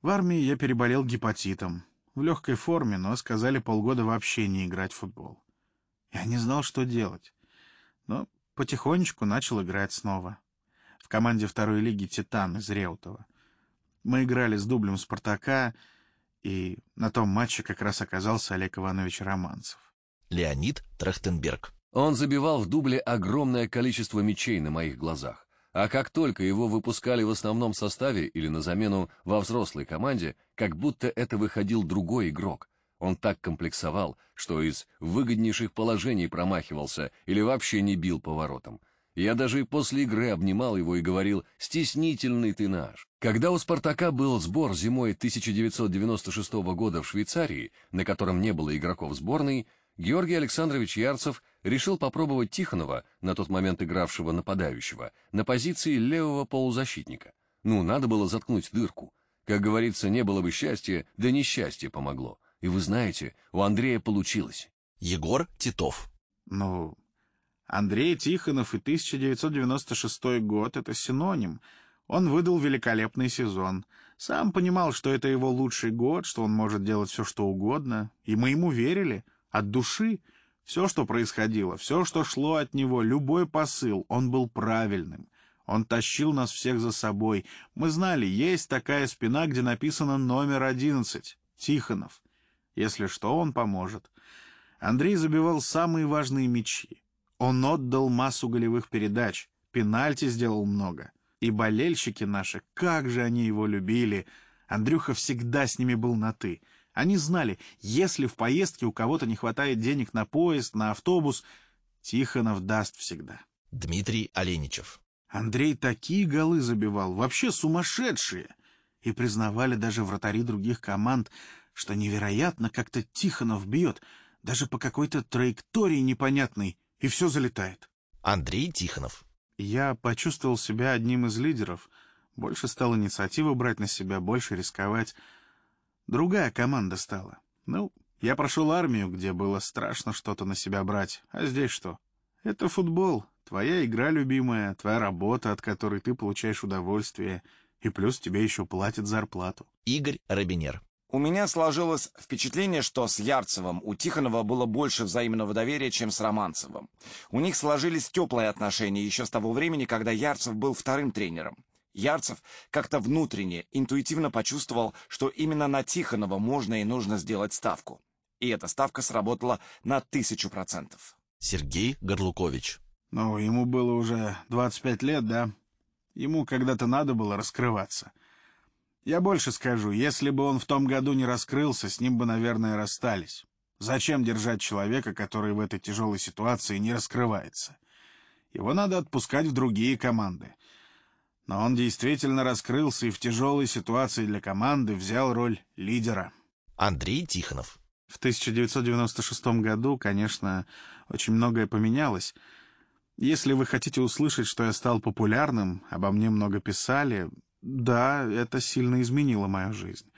В армии я переболел гепатитом. В легкой форме, но сказали полгода вообще не играть в футбол. Я не знал, что делать. Но потихонечку начал играть снова. В команде второй лиги «Титан» из Реутова. Мы играли с дублем «Спартака», и на том матче как раз оказался Олег Иванович Романцев. Леонид Трахтенберг. Он забивал в дубле огромное количество мячей на моих глазах. А как только его выпускали в основном составе или на замену во взрослой команде, как будто это выходил другой игрок. Он так комплексовал, что из выгоднейших положений промахивался или вообще не бил поворотом. Я даже и после игры обнимал его и говорил «стеснительный ты наш». Когда у «Спартака» был сбор зимой 1996 года в Швейцарии, на котором не было игроков сборной, Георгий Александрович Ярцев решил попробовать Тихонова, на тот момент игравшего нападающего, на позиции левого полузащитника. Ну, надо было заткнуть дырку. Как говорится, не было бы счастья, да несчастье помогло. И вы знаете, у Андрея получилось. Егор Титов. Ну, Андрей Тихонов и 1996 год — это синоним. Он выдал великолепный сезон. Сам понимал, что это его лучший год, что он может делать все, что угодно. И мы ему верили. От души. Все, что происходило, все, что шло от него, любой посыл, он был правильным. Он тащил нас всех за собой. Мы знали, есть такая спина, где написано номер одиннадцать. Тихонов. Если что, он поможет. Андрей забивал самые важные мячи. Он отдал массу голевых передач, пенальти сделал много. И болельщики наши, как же они его любили. Андрюха всегда с ними был на «ты». Они знали, если в поездке у кого-то не хватает денег на поезд, на автобус, Тихонов даст всегда. Дмитрий Оленичев. Андрей такие голы забивал, вообще сумасшедшие. И признавали даже вратари других команд, что невероятно как-то Тихонов бьет, даже по какой-то траектории непонятной, и все залетает. Андрей Тихонов. Я почувствовал себя одним из лидеров. Больше стал инициативу брать на себя, больше рисковать. Другая команда стала. Ну, я прошел армию, где было страшно что-то на себя брать. А здесь что? Это футбол. Твоя игра любимая, твоя работа, от которой ты получаешь удовольствие. И плюс тебе еще платят зарплату. Игорь Робинер. У меня сложилось впечатление, что с Ярцевым у Тихонова было больше взаимного доверия, чем с Романцевым. У них сложились теплые отношения еще с того времени, когда Ярцев был вторым тренером. Ярцев как-то внутренне, интуитивно почувствовал, что именно на Тихонова можно и нужно сделать ставку. И эта ставка сработала на тысячу процентов. Сергей Горлукович. Ну, ему было уже 25 лет, да? Ему когда-то надо было раскрываться. Я больше скажу, если бы он в том году не раскрылся, с ним бы, наверное, расстались. Зачем держать человека, который в этой тяжелой ситуации не раскрывается? Его надо отпускать в другие команды. Но он действительно раскрылся и в тяжелой ситуации для команды взял роль лидера. Андрей Тихонов. В 1996 году, конечно, очень многое поменялось. Если вы хотите услышать, что я стал популярным, обо мне много писали, да, это сильно изменило мою жизнь.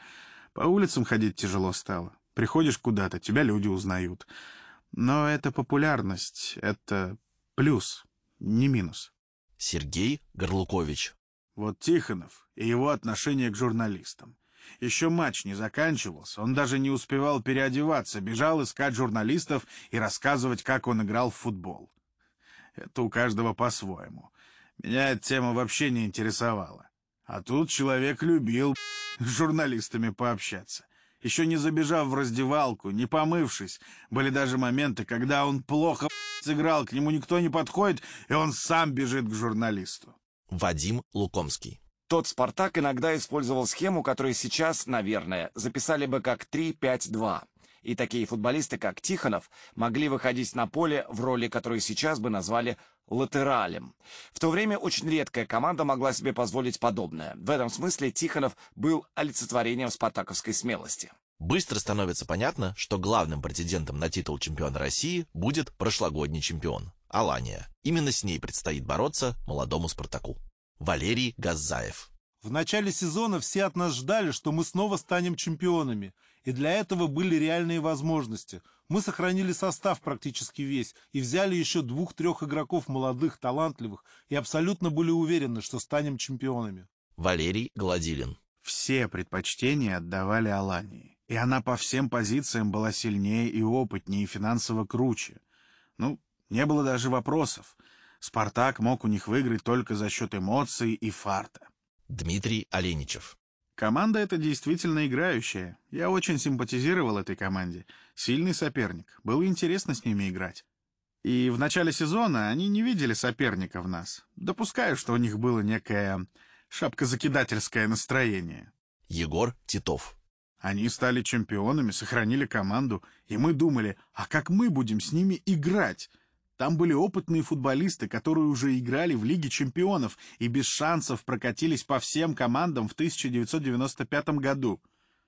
По улицам ходить тяжело стало. Приходишь куда-то, тебя люди узнают. Но это популярность, это плюс, не минус. Сергей Горлукович. Вот Тихонов и его отношение к журналистам. Еще матч не заканчивался, он даже не успевал переодеваться, бежал искать журналистов и рассказывать, как он играл в футбол. Это у каждого по-своему. Меня эта тема вообще не интересовала. А тут человек любил с журналистами пообщаться. Еще не забежав в раздевалку, не помывшись, были даже моменты, когда он плохо сыграл, к нему никто не подходит, и он сам бежит к журналисту. Вадим Лукомский. Тот «Спартак» иногда использовал схему, которую сейчас, наверное, записали бы как 3-5-2. И такие футболисты, как Тихонов, могли выходить на поле в роли, которую сейчас бы назвали латералем. В то время очень редкая команда могла себе позволить подобное. В этом смысле Тихонов был олицетворением спартаковской смелости. Быстро становится понятно, что главным претендентом на титул чемпиона России будет прошлогодний чемпион – Алания. Именно с ней предстоит бороться молодому «Спартаку». Валерий Газаев. В начале сезона все от нас ждали, что мы снова станем чемпионами. И для этого были реальные возможности. Мы сохранили состав практически весь и взяли еще двух-трех игроков молодых, талантливых и абсолютно были уверены, что станем чемпионами. Валерий Гладилин. Все предпочтения отдавали Алании. И она по всем позициям была сильнее и опытнее, и финансово круче. Ну, не было даже вопросов. «Спартак» мог у них выиграть только за счет эмоций и фарта. Дмитрий Оленичев. Команда эта действительно играющая. Я очень симпатизировал этой команде. Сильный соперник. Было интересно с ними играть. И в начале сезона они не видели соперника в нас. Допускаю, что у них было некое шапкозакидательское настроение. Егор Титов. Они стали чемпионами, сохранили команду, и мы думали, а как мы будем с ними играть? Там были опытные футболисты, которые уже играли в Лиге чемпионов и без шансов прокатились по всем командам в 1995 году.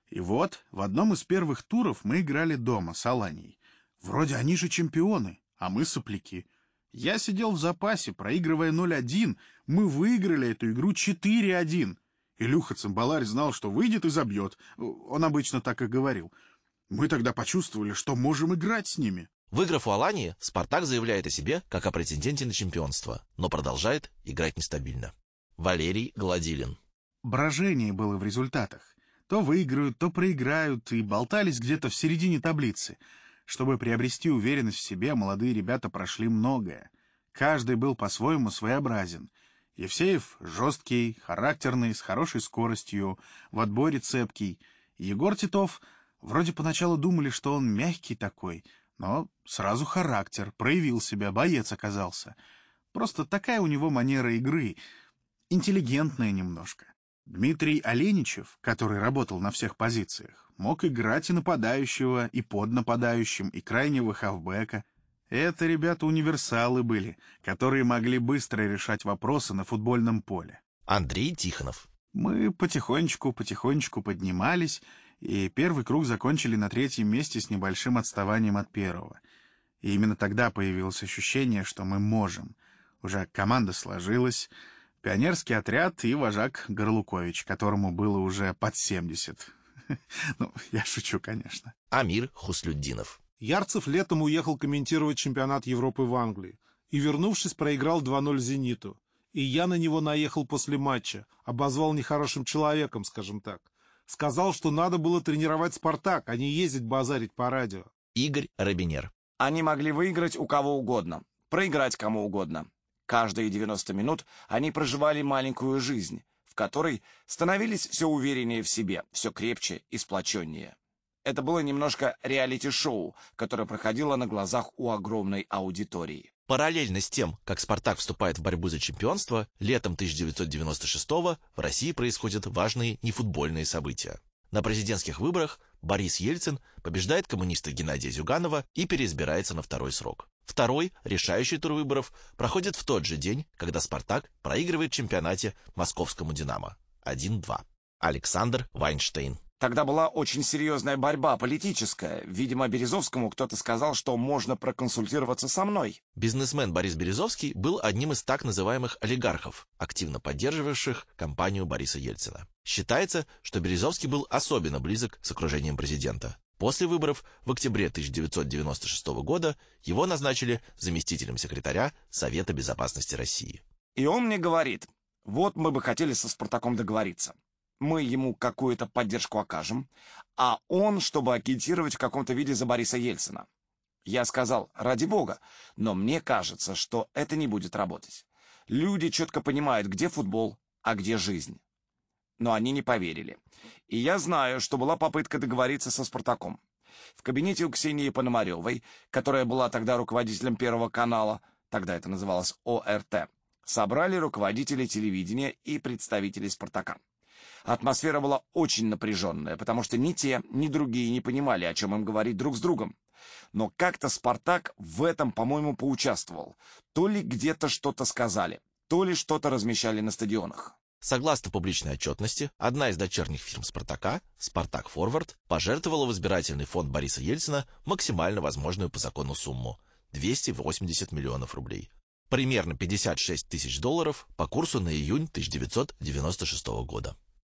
И вот, в одном из первых туров мы играли дома с Аланией. Вроде они же чемпионы, а мы сопляки. Я сидел в запасе, проигрывая 0-1. Мы выиграли эту игру 4-1. Илюха Цимбаларь знал, что выйдет и забьет. Он обычно так и говорил. Мы тогда почувствовали, что можем играть с ними. Выиграв у Алании, «Спартак» заявляет о себе как о претенденте на чемпионство, но продолжает играть нестабильно. Валерий Гладилин. Брожение было в результатах. То выиграют, то проиграют и болтались где-то в середине таблицы. Чтобы приобрести уверенность в себе, молодые ребята прошли многое. Каждый был по-своему своеобразен — Евсеев жесткий, характерный, с хорошей скоростью, в отборе цепкий. Егор Титов вроде поначалу думали, что он мягкий такой, но сразу характер, проявил себя, боец оказался. Просто такая у него манера игры, интеллигентная немножко. Дмитрий Оленичев, который работал на всех позициях, мог играть и нападающего, и под нападающим, и крайнего хавбека — это ребята-универсалы были, которые могли быстро решать вопросы на футбольном поле. Андрей Тихонов. Мы потихонечку-потихонечку поднимались, и первый круг закончили на третьем месте с небольшим отставанием от первого. И именно тогда появилось ощущение, что мы можем. Уже команда сложилась, пионерский отряд и вожак Горлукович, которому было уже под 70. Ну, я шучу, конечно. Амир Хуслюддинов. Ярцев летом уехал комментировать чемпионат Европы в Англии и, вернувшись, проиграл 2-0 «Зениту». И я на него наехал после матча, обозвал нехорошим человеком, скажем так. Сказал, что надо было тренировать «Спартак», а не ездить базарить по радио. Игорь Робинер. Они могли выиграть у кого угодно, проиграть кому угодно. Каждые 90 минут они проживали маленькую жизнь, в которой становились все увереннее в себе, все крепче и сплоченнее. Это было немножко реалити-шоу, которое проходило на глазах у огромной аудитории. Параллельно с тем, как «Спартак» вступает в борьбу за чемпионство, летом 1996 в России происходят важные нефутбольные события. На президентских выборах Борис Ельцин побеждает коммуниста Геннадия Зюганова и переизбирается на второй срок. Второй, решающий тур выборов, проходит в тот же день, когда «Спартак» проигрывает в чемпионате московскому «Динамо» 1-2. Александр Вайнштейн Тогда была очень серьезная борьба политическая. Видимо, Березовскому кто-то сказал, что можно проконсультироваться со мной. Бизнесмен Борис Березовский был одним из так называемых олигархов, активно поддерживавших кампанию Бориса Ельцина. Считается, что Березовский был особенно близок с окружением президента. После выборов в октябре 1996 года его назначили заместителем секретаря Совета безопасности России. И он мне говорит, вот мы бы хотели со Спартаком договориться мы ему какую-то поддержку окажем, а он, чтобы агитировать в каком-то виде за Бориса Ельцина. Я сказал, ради бога, но мне кажется, что это не будет работать. Люди четко понимают, где футбол, а где жизнь. Но они не поверили. И я знаю, что была попытка договориться со «Спартаком». В кабинете у Ксении Пономаревой, которая была тогда руководителем Первого канала, тогда это называлось ОРТ, собрали руководители телевидения и представители «Спартака». Атмосфера была очень напряженная, потому что ни те, ни другие не понимали, о чем им говорить друг с другом. Но как-то «Спартак» в этом, по-моему, поучаствовал. То ли где-то что-то сказали, то ли что-то размещали на стадионах. Согласно публичной отчетности, одна из дочерних фирм «Спартака», «Спартак Форвард», пожертвовала в избирательный фонд Бориса Ельцина максимально возможную по закону сумму – 280 миллионов рублей. Примерно 56 тысяч долларов по курсу на июнь 1996 года.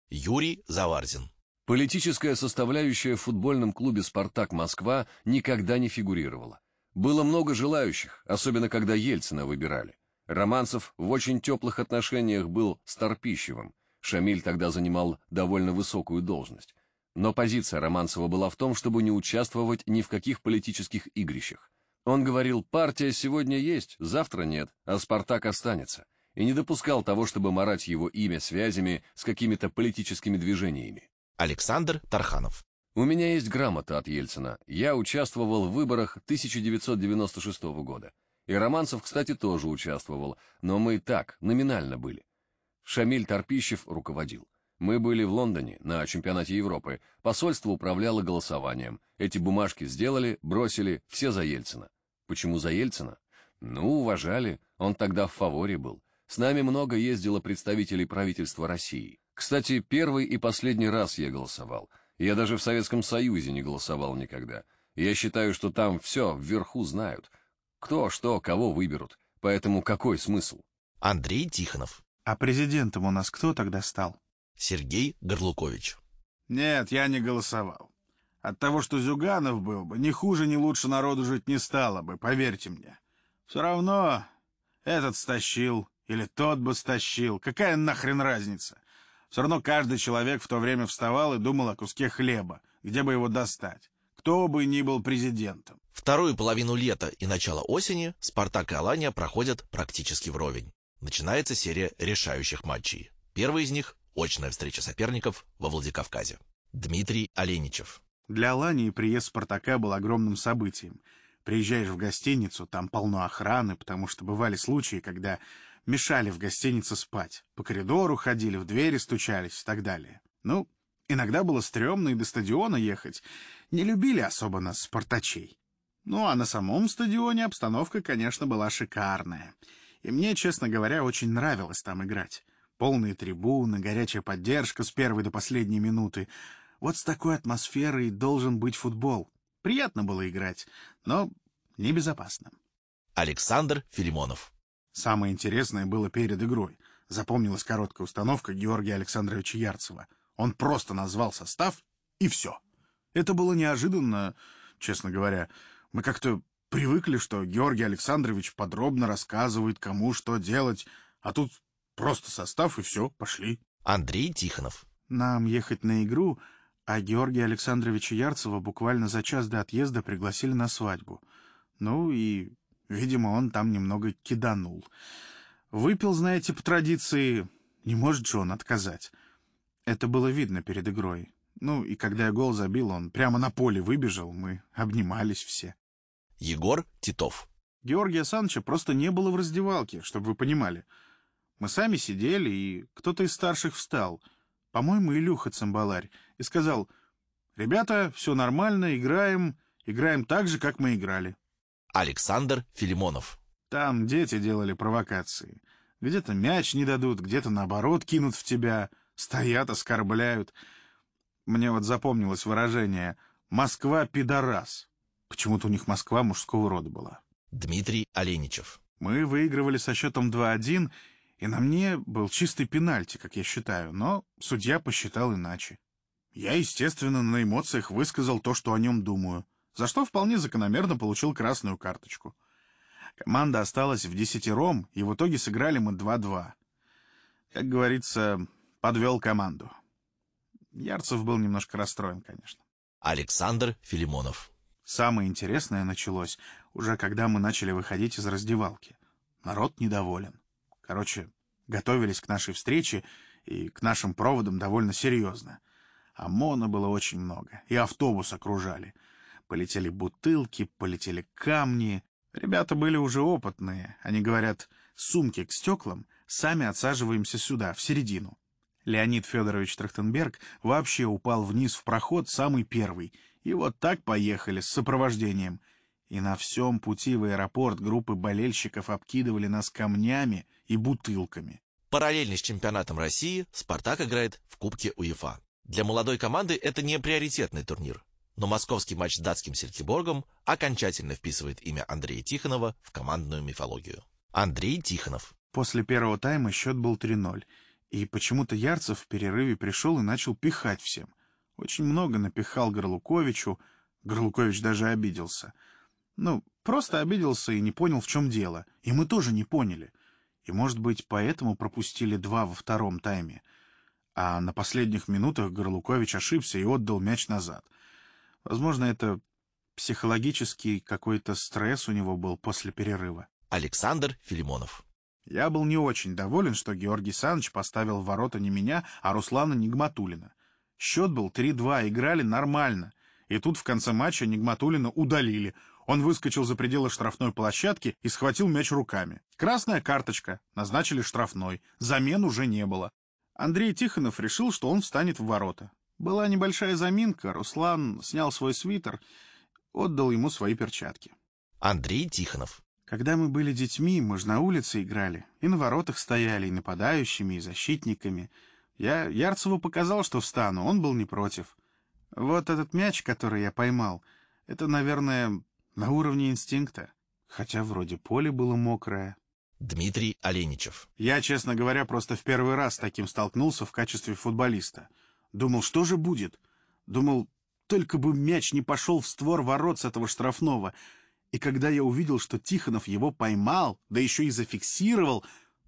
Юрий Заварзин. Политическая составляющая в футбольном клубе «Спартак Москва» никогда не фигурировала. Было много желающих, особенно когда Ельцина выбирали. Романцев в очень теплых отношениях был с Торпищевым. Шамиль тогда занимал довольно высокую должность. Но позиция Романцева была в том, чтобы не участвовать ни в каких политических игрищах. Он говорил, партия сегодня есть, завтра нет, а «Спартак» останется, и не допускал того, чтобы марать его имя связями с какими-то политическими движениями. Александр Тарханов. У меня есть грамота от Ельцина. Я участвовал в выборах 1996 года. И Романцев, кстати, тоже участвовал, но мы так, номинально были. Шамиль Торпищев руководил. Мы были в Лондоне на чемпионате Европы. Посольство управляло голосованием. Эти бумажки сделали, бросили, все за Ельцина. Почему за Ельцина? Ну, уважали, он тогда в фаворе был. С нами много ездило представителей правительства России. Кстати, первый и последний раз я голосовал. Я даже в Советском Союзе не голосовал никогда. Я считаю, что там все вверху знают. Кто, что, кого выберут. Поэтому какой смысл? Андрей Тихонов. А президентом у нас кто тогда стал? Сергей Горлукович. Нет, я не голосовал. От того, что Зюганов был бы, ни хуже, ни лучше народу жить не стало бы, поверьте мне. Все равно этот стащил, или тот бы стащил. Какая нахрен разница? Все равно каждый человек в то время вставал и думал о куске хлеба, где бы его достать. Кто бы ни был президентом. Вторую половину лета и начало осени «Спартак» и «Алания» проходят практически вровень. Начинается серия решающих матчей. Первый из них – очная встреча соперников во Владикавказе. Дмитрий Оленичев. Для Алании приезд «Спартака» был огромным событием. Приезжаешь в гостиницу, там полно охраны, потому что бывали случаи, когда мешали в гостинице спать. По коридору ходили, в двери стучались и так далее. Ну, иногда было стрёмно и до стадиона ехать. Не любили особо нас, спартачей. Ну, а на самом стадионе обстановка, конечно, была шикарная. И мне, честно говоря, очень нравилось там играть. Полные трибуны, горячая поддержка с первой до последней минуты. Вот с такой атмосферой должен быть футбол. Приятно было играть, но небезопасно. Александр Филимонов. Самое интересное было перед игрой. Запомнилась короткая установка Георгия Александровича Ярцева. Он просто назвал состав, и все. Это было неожиданно, честно говоря. Мы как-то привыкли, что Георгий Александрович подробно рассказывает, кому что делать, а тут просто состав, и все, пошли. Андрей Тихонов. Нам ехать на игру, а Георгия Александровича Ярцева буквально за час до отъезда пригласили на свадьбу. Ну и, видимо, он там немного киданул. Выпил, знаете, по традиции, не может же он отказать. Это было видно перед игрой. Ну, и когда я гол забил, он прямо на поле выбежал, мы обнимались все. Егор Титов. Георгия Саныча просто не было в раздевалке, чтобы вы понимали. Мы сами сидели, и кто-то из старших встал, по-моему, Илюха Цимбаларь, и сказал, «Ребята, все нормально, играем, играем так же, как мы играли». Александр Филимонов. Там дети делали провокации. Где-то мяч не дадут, где-то, наоборот, кинут в тебя, стоят, оскорбляют. Мне вот запомнилось выражение «Москва — пидорас». Почему-то у них Москва мужского рода была. Дмитрий Оленичев. Мы выигрывали со счетом 2-1, и на мне был чистый пенальти, как я считаю, но судья посчитал иначе. Я, естественно, на эмоциях высказал то, что о нем думаю, за что вполне закономерно получил красную карточку. Команда осталась в десятером, и в итоге сыграли мы 2-2. Как говорится, подвел команду. Ярцев был немножко расстроен, конечно. Александр Филимонов. Самое интересное началось уже когда мы начали выходить из раздевалки. Народ недоволен. Короче, готовились к нашей встрече и к нашим проводам довольно серьезно. ОМОНа было очень много, и автобус окружали. Полетели бутылки, полетели камни. Ребята были уже опытные. Они говорят, сумки к стеклам, сами отсаживаемся сюда, в середину. Леонид Федорович Трахтенберг вообще упал вниз в проход самый первый — и вот так поехали с сопровождением. И на всем пути в аэропорт группы болельщиков обкидывали нас камнями и бутылками. Параллельно с чемпионатом России «Спартак» играет в Кубке УЕФА. Для молодой команды это не приоритетный турнир, но московский матч с датским Сельтиборгом окончательно вписывает имя Андрея Тихонова в командную мифологию. Андрей Тихонов. После первого тайма счет был 3-0, и почему-то Ярцев в перерыве пришел и начал пихать всем. Очень много напихал Горлуковичу. Горлукович даже обиделся. Ну, просто обиделся и не понял, в чем дело. И мы тоже не поняли. И, может быть, поэтому пропустили два во втором тайме. А на последних минутах Горлукович ошибся и отдал мяч назад. Возможно, это Психологический какой-то стресс у него был после перерыва. Александр Филимонов. Я был не очень доволен, что Георгий Саныч поставил в ворота не меня, а Руслана Нигматулина. Счет был 3-2, играли нормально. И тут в конце матча Нигматулина удалили. Он выскочил за пределы штрафной площадки и схватил мяч руками. Красная карточка, назначили штрафной, замен уже не было. Андрей Тихонов решил, что он встанет в ворота. Была небольшая заминка, Руслан снял свой свитер, отдал ему свои перчатки. Андрей Тихонов. Когда мы были детьми, мы же на улице играли, и на воротах стояли, и нападающими, и защитниками. Я Ярцеву показал, что встану, он был не против. Вот этот мяч, который я поймал, это, наверное, на уровне инстинкта. Хотя вроде поле было мокрое. Дмитрий Оленичев. Я, честно говоря, просто в первый раз с таким столкнулся в качестве футболиста. Думал, что же будет? Думал, только бы мяч не пошел в створ ворот с этого штрафного. И когда я увидел, что Тихонов его поймал, да еще и зафиксировал,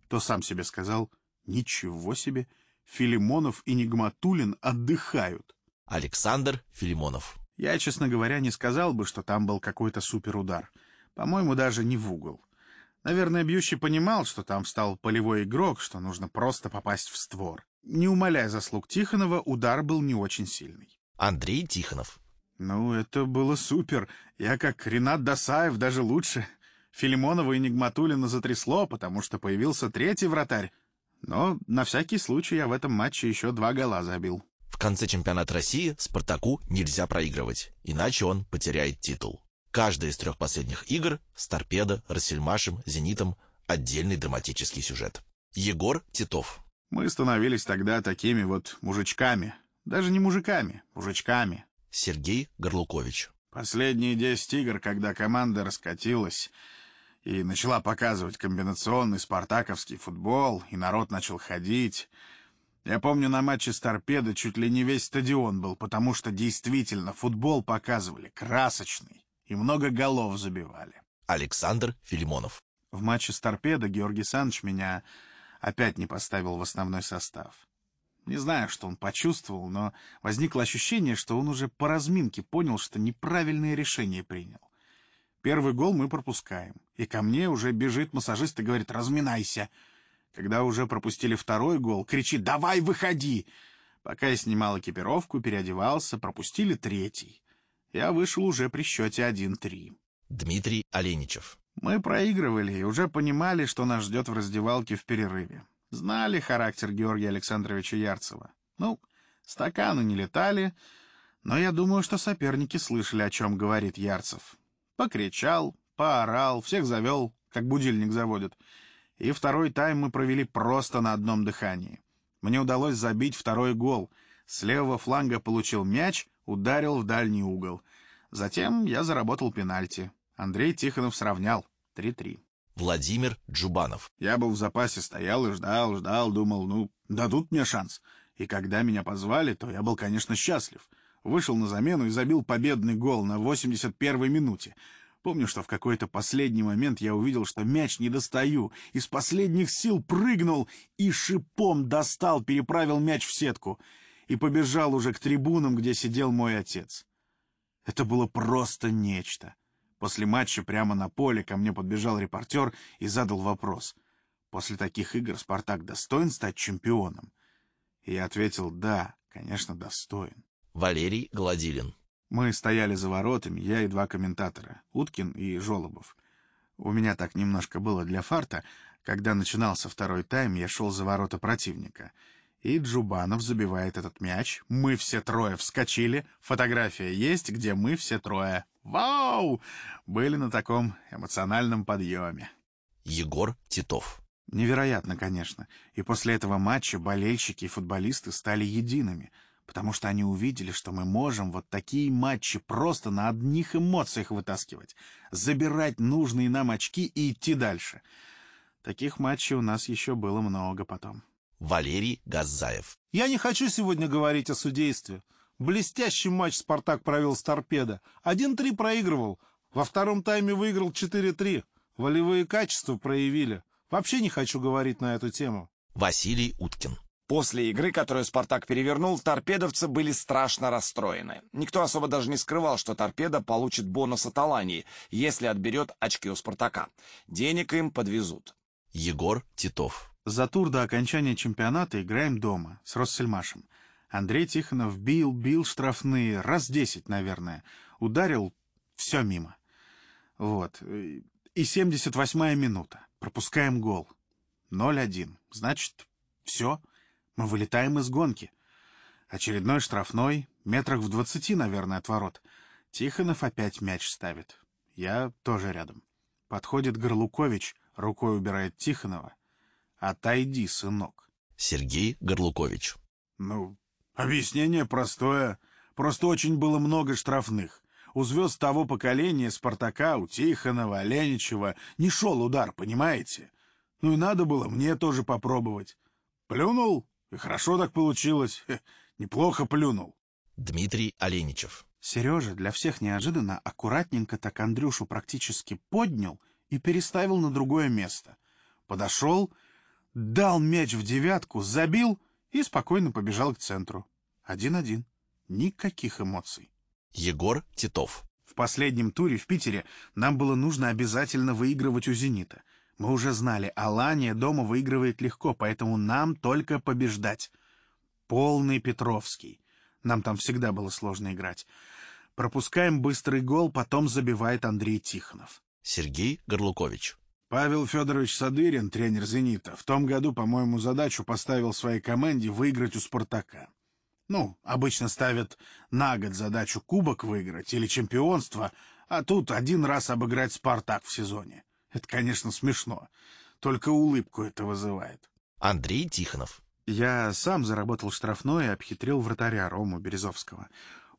то сам себе сказал, ничего себе, Филимонов и Нигматулин отдыхают. Александр Филимонов. Я, честно говоря, не сказал бы, что там был какой-то суперудар. По-моему, даже не в угол. Наверное, бьющий понимал, что там встал полевой игрок, что нужно просто попасть в створ. Не умаляя заслуг Тихонова, удар был не очень сильный. Андрей Тихонов. Ну, это было супер. Я как Ренат Досаев, даже лучше. Филимонова и Нигматулина затрясло, потому что появился третий вратарь. Но на всякий случай я в этом матче еще два гола забил. В конце чемпионата России «Спартаку» нельзя проигрывать, иначе он потеряет титул. Каждая из трех последних игр с «Торпедо», «Рассельмашем», «Зенитом» — отдельный драматический сюжет. Егор Титов. Мы становились тогда такими вот мужичками. Даже не мужиками, мужичками. Сергей Горлукович. Последние десять игр, когда команда раскатилась и начала показывать комбинационный спартаковский футбол, и народ начал ходить. Я помню, на матче с «Торпедо» чуть ли не весь стадион был, потому что действительно футбол показывали красочный и много голов забивали. Александр Филимонов. В матче с «Торпедо» Георгий Саныч меня опять не поставил в основной состав. Не знаю, что он почувствовал, но возникло ощущение, что он уже по разминке понял, что неправильное решение принял. Первый гол мы пропускаем, и ко мне уже бежит массажист и говорит «разминайся». Когда уже пропустили второй гол, кричит «давай, выходи!». Пока я снимал экипировку, переодевался, пропустили третий. Я вышел уже при счете 1-3. Дмитрий Оленичев. Мы проигрывали и уже понимали, что нас ждет в раздевалке в перерыве. Знали характер Георгия Александровича Ярцева. Ну, стаканы не летали, но я думаю, что соперники слышали, о чем говорит Ярцев. Покричал, поорал, всех завел, как будильник заводят. И второй тайм мы провели просто на одном дыхании. Мне удалось забить второй гол. С левого фланга получил мяч, ударил в дальний угол. Затем я заработал пенальти. Андрей Тихонов сравнял. 3-3. Владимир Джубанов. Я был в запасе, стоял и ждал, ждал, думал, ну, дадут мне шанс. И когда меня позвали, то я был, конечно, счастлив. Вышел на замену и забил победный гол на 81-й минуте. Помню, что в какой-то последний момент я увидел, что мяч не достаю, из последних сил прыгнул и шипом достал, переправил мяч в сетку и побежал уже к трибунам, где сидел мой отец. Это было просто нечто. После матча прямо на поле ко мне подбежал репортер и задал вопрос. После таких игр «Спартак» достоин стать чемпионом? И я ответил «Да, конечно, достоин». Валерий Гладилин. Мы стояли за воротами, я и два комментатора, Уткин и Жолобов. У меня так немножко было для фарта. Когда начинался второй тайм, я шел за ворота противника. И Джубанов забивает этот мяч. Мы все трое вскочили. Фотография есть, где мы все трое. Вау! Были на таком эмоциональном подъеме. Егор Титов. Невероятно, конечно. И после этого матча болельщики и футболисты стали едиными, потому что они увидели, что мы можем вот такие матчи просто на одних эмоциях вытаскивать, забирать нужные нам очки и идти дальше. Таких матчей у нас еще было много потом. Валерий Газаев. Я не хочу сегодня говорить о судействе. Блестящий матч «Спартак» провел с «Торпедо». 1-3 проигрывал. Во втором тайме выиграл 4-3. Волевые качества проявили. Вообще не хочу говорить на эту тему. Василий Уткин. После игры, которую «Спартак» перевернул, торпедовцы были страшно расстроены. Никто особо даже не скрывал, что торпеда получит бонус от Алании, если отберет очки у «Спартака». Денег им подвезут. Егор Титов. За тур до окончания чемпионата играем дома с Россельмашем. Андрей Тихонов бил, бил штрафные, раз десять, наверное. Ударил, все мимо. Вот. И 78-я минута. Пропускаем гол. 0-1. Значит, все. Мы вылетаем из гонки. Очередной штрафной, метрах в двадцати, наверное, от ворот. Тихонов опять мяч ставит. Я тоже рядом. Подходит Горлукович, рукой убирает Тихонова. «Отойди, сынок». Сергей Горлукович. Ну, объяснение простое. Просто очень было много штрафных. У звезд того поколения, Спартака, у Тихонова, Оленичева, не шел удар, понимаете? Ну и надо было мне тоже попробовать. Плюнул, и хорошо так получилось. Хе, неплохо плюнул. Дмитрий Оленичев. Сережа для всех неожиданно аккуратненько так Андрюшу практически поднял и переставил на другое место. Подошел, дал мяч в девятку, забил и спокойно побежал к центру. Один-один. Никаких эмоций. Егор Титов. В последнем туре в Питере нам было нужно обязательно выигрывать у «Зенита». Мы уже знали, Алания дома выигрывает легко, поэтому нам только побеждать. Полный Петровский. Нам там всегда было сложно играть. Пропускаем быстрый гол, потом забивает Андрей Тихонов. Сергей Горлукович. Павел Федорович Садырин, тренер «Зенита», в том году, по-моему, задачу поставил своей команде выиграть у «Спартака». Ну, обычно ставят на год задачу кубок выиграть или чемпионство, а тут один раз обыграть «Спартак» в сезоне. Это, конечно, смешно. Только улыбку это вызывает. Андрей Тихонов. Я сам заработал штрафной и обхитрил вратаря Рому Березовского.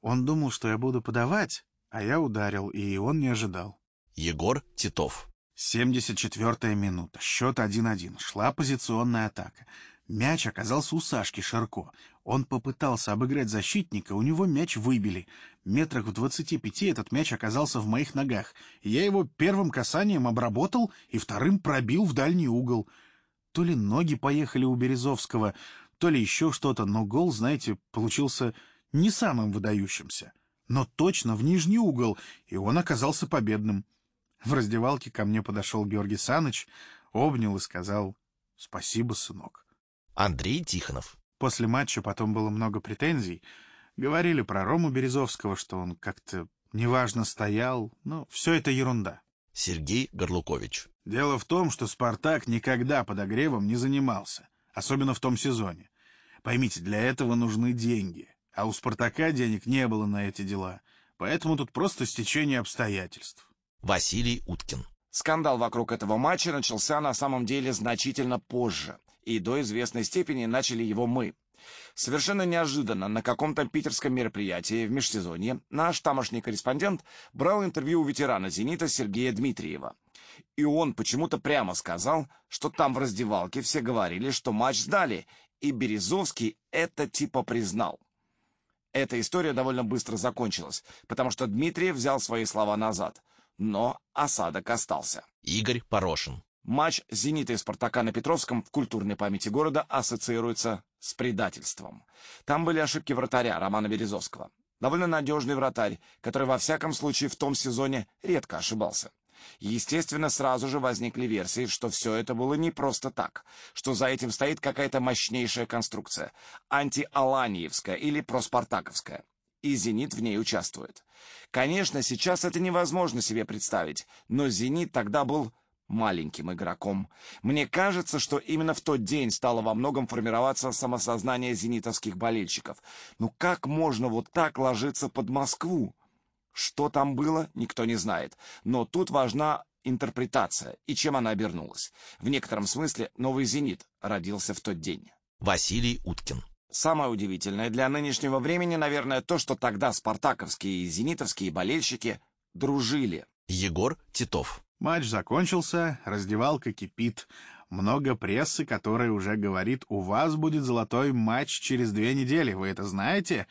Он думал, что я буду подавать, а я ударил, и он не ожидал. Егор Титов. 74-я минута. Счет 1-1. Шла позиционная атака. Мяч оказался у Сашки Шарко. Он попытался обыграть защитника, у него мяч выбили. Метрах в 25 этот мяч оказался в моих ногах. Я его первым касанием обработал и вторым пробил в дальний угол. То ли ноги поехали у Березовского, то ли еще что-то, но гол, знаете, получился не самым выдающимся. Но точно в нижний угол, и он оказался победным. В раздевалке ко мне подошел Георгий Саныч, обнял и сказал «Спасибо, сынок». Андрей Тихонов. После матча потом было много претензий. Говорили про Рому Березовского, что он как-то неважно стоял. Но все это ерунда. Сергей Горлукович. Дело в том, что «Спартак» никогда подогревом не занимался. Особенно в том сезоне. Поймите, для этого нужны деньги. А у «Спартака» денег не было на эти дела. Поэтому тут просто стечение обстоятельств. Василий Уткин. Скандал вокруг этого матча начался на самом деле значительно позже и до известной степени начали его мы. Совершенно неожиданно на каком-то питерском мероприятии в межсезонье наш тамошний корреспондент брал интервью у ветерана «Зенита» Сергея Дмитриева. И он почему-то прямо сказал, что там в раздевалке все говорили, что матч сдали, и Березовский это типа признал. Эта история довольно быстро закончилась, потому что Дмитриев взял свои слова назад. Но осадок остался. Игорь Порошин. Матч «Зенита» и «Спартака» на Петровском в культурной памяти города ассоциируется с предательством. Там были ошибки вратаря Романа Березовского. Довольно надежный вратарь, который во всяком случае в том сезоне редко ошибался. Естественно, сразу же возникли версии, что все это было не просто так, что за этим стоит какая-то мощнейшая конструкция, антиаланиевская или проспартаковская, и «Зенит» в ней участвует. Конечно, сейчас это невозможно себе представить, но «Зенит» тогда был маленьким игроком. Мне кажется, что именно в тот день стало во многом формироваться самосознание зенитовских болельщиков. Ну как можно вот так ложиться под Москву? Что там было, никто не знает. Но тут важна интерпретация и чем она обернулась. В некотором смысле новый «Зенит» родился в тот день. Василий Уткин. Самое удивительное для нынешнего времени, наверное, то, что тогда спартаковские и зенитовские болельщики дружили. Егор Титов. Матч закончился, раздевалка кипит. Много прессы, которая уже говорит, у вас будет золотой матч через две недели, вы это знаете?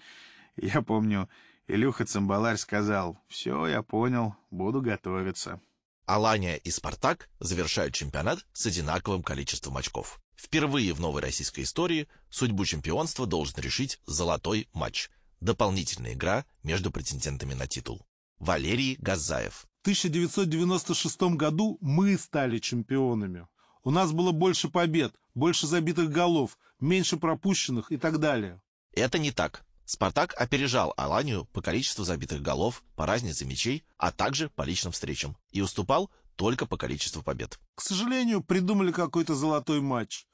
Я помню, Илюха Цимбаларь сказал, все, я понял, буду готовиться. Алания и Спартак завершают чемпионат с одинаковым количеством очков. Впервые в новой российской истории судьбу чемпионства должен решить золотой матч. Дополнительная игра между претендентами на титул. Валерий Газаев. В 1996 году мы стали чемпионами. У нас было больше побед, больше забитых голов, меньше пропущенных и так далее. Это не так. «Спартак» опережал Аланию по количеству забитых голов, по разнице мячей, а также по личным встречам, и уступал только по количеству побед. К сожалению, придумали какой-то золотой матч.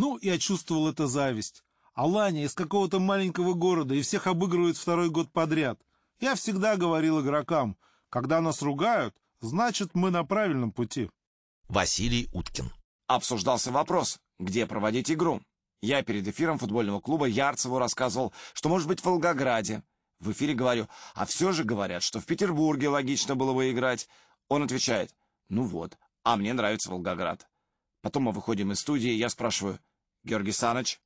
Ну, я чувствовал это зависть. Алания из какого-то маленького города и всех обыгрывает второй год подряд. Я всегда говорил игрокам, когда нас ругают, значит, мы на правильном пути. Василий Уткин. Обсуждался вопрос, где проводить игру. Я перед эфиром футбольного клуба Ярцеву рассказывал, что может быть в Волгограде. В эфире говорю, а все же говорят, что в Петербурге логично было бы играть. Он отвечает, ну вот, а мне нравится Волгоград. Потом мы выходим из студии, и я спрашиваю, Георгий Саныч,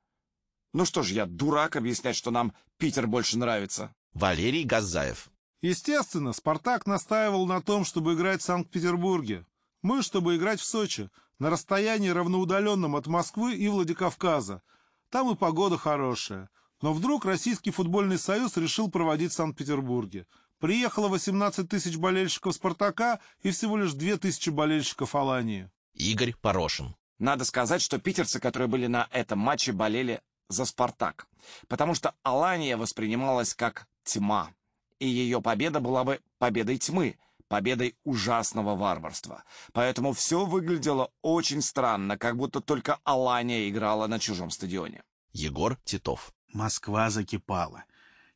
ну что ж, я дурак объяснять, что нам Питер больше нравится. Валерий Газаев. Естественно, «Спартак» настаивал на том, чтобы играть в Санкт-Петербурге. Мы, чтобы играть в Сочи, на расстоянии равноудаленном от Москвы и Владикавказа. Там и погода хорошая. Но вдруг Российский футбольный союз решил проводить в Санкт-Петербурге. Приехало 18 тысяч болельщиков «Спартака» и всего лишь 2 тысячи болельщиков «Алании». Игорь Порошин. Надо сказать, что питерцы, которые были на этом матче, болели за «Спартак», потому что Алания воспринималась как тьма, и ее победа была бы победой тьмы, победой ужасного варварства. Поэтому все выглядело очень странно, как будто только Алания играла на чужом стадионе. Егор Титов. Москва закипала.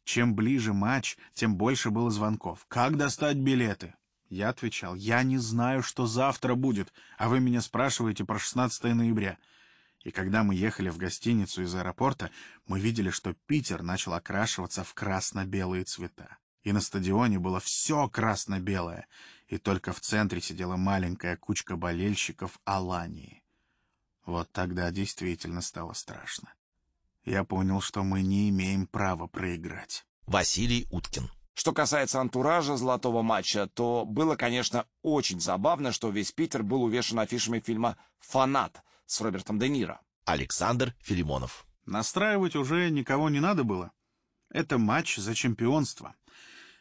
Чем ближе матч, тем больше было звонков. Как достать билеты? Я отвечал, я не знаю, что завтра будет, а вы меня спрашиваете про 16 ноября. И когда мы ехали в гостиницу из аэропорта, мы видели, что Питер начал окрашиваться в красно-белые цвета. И на стадионе было все красно-белое, и только в центре сидела маленькая кучка болельщиков Алании. Вот тогда действительно стало страшно. Я понял, что мы не имеем права проиграть. Василий Уткин. Что касается антуража золотого матча, то было, конечно, очень забавно, что весь Питер был увешан афишами фильма «Фанат» с Робертом Де Ниро. Александр Филимонов. Настраивать уже никого не надо было. Это матч за чемпионство.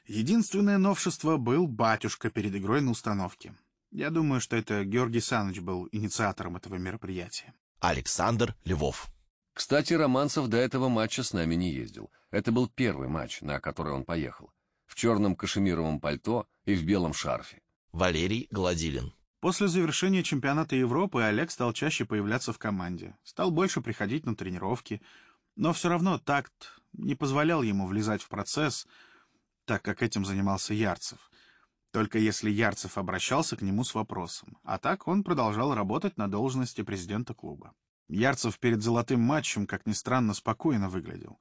Единственное новшество был батюшка перед игрой на установке. Я думаю, что это Георгий Саныч был инициатором этого мероприятия. Александр Львов. Кстати, Романцев до этого матча с нами не ездил. Это был первый матч, на который он поехал в черном кашемировом пальто и в белом шарфе. Валерий Гладилин. После завершения чемпионата Европы Олег стал чаще появляться в команде, стал больше приходить на тренировки, но все равно такт не позволял ему влезать в процесс, так как этим занимался Ярцев. Только если Ярцев обращался к нему с вопросом, а так он продолжал работать на должности президента клуба. Ярцев перед золотым матчем, как ни странно, спокойно выглядел.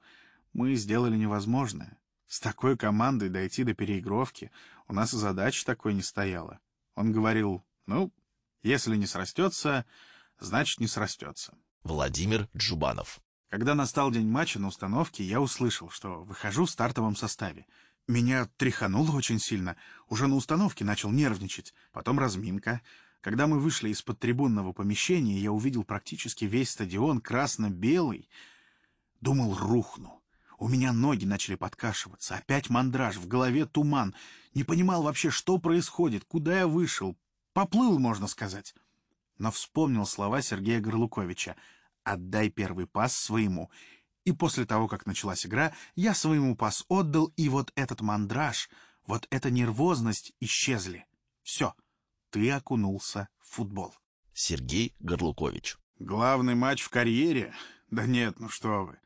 Мы сделали невозможное. С такой командой дойти до переигровки у нас задача такой не стояла. Он говорил, ну, если не срастется, значит не срастется. Владимир Джубанов. Когда настал день матча на установке, я услышал, что выхожу в стартовом составе. Меня тряхануло очень сильно. Уже на установке начал нервничать. Потом разминка. Когда мы вышли из-под трибунного помещения, я увидел практически весь стадион красно-белый. Думал, рухну. У меня ноги начали подкашиваться, опять мандраж, в голове туман. Не понимал вообще, что происходит, куда я вышел. Поплыл, можно сказать. Но вспомнил слова Сергея Горлуковича «Отдай первый пас своему». И после того, как началась игра, я своему пас отдал, и вот этот мандраж, вот эта нервозность исчезли. Все, ты окунулся в футбол. Сергей Горлукович. Главный матч в карьере? Да нет, ну что вы.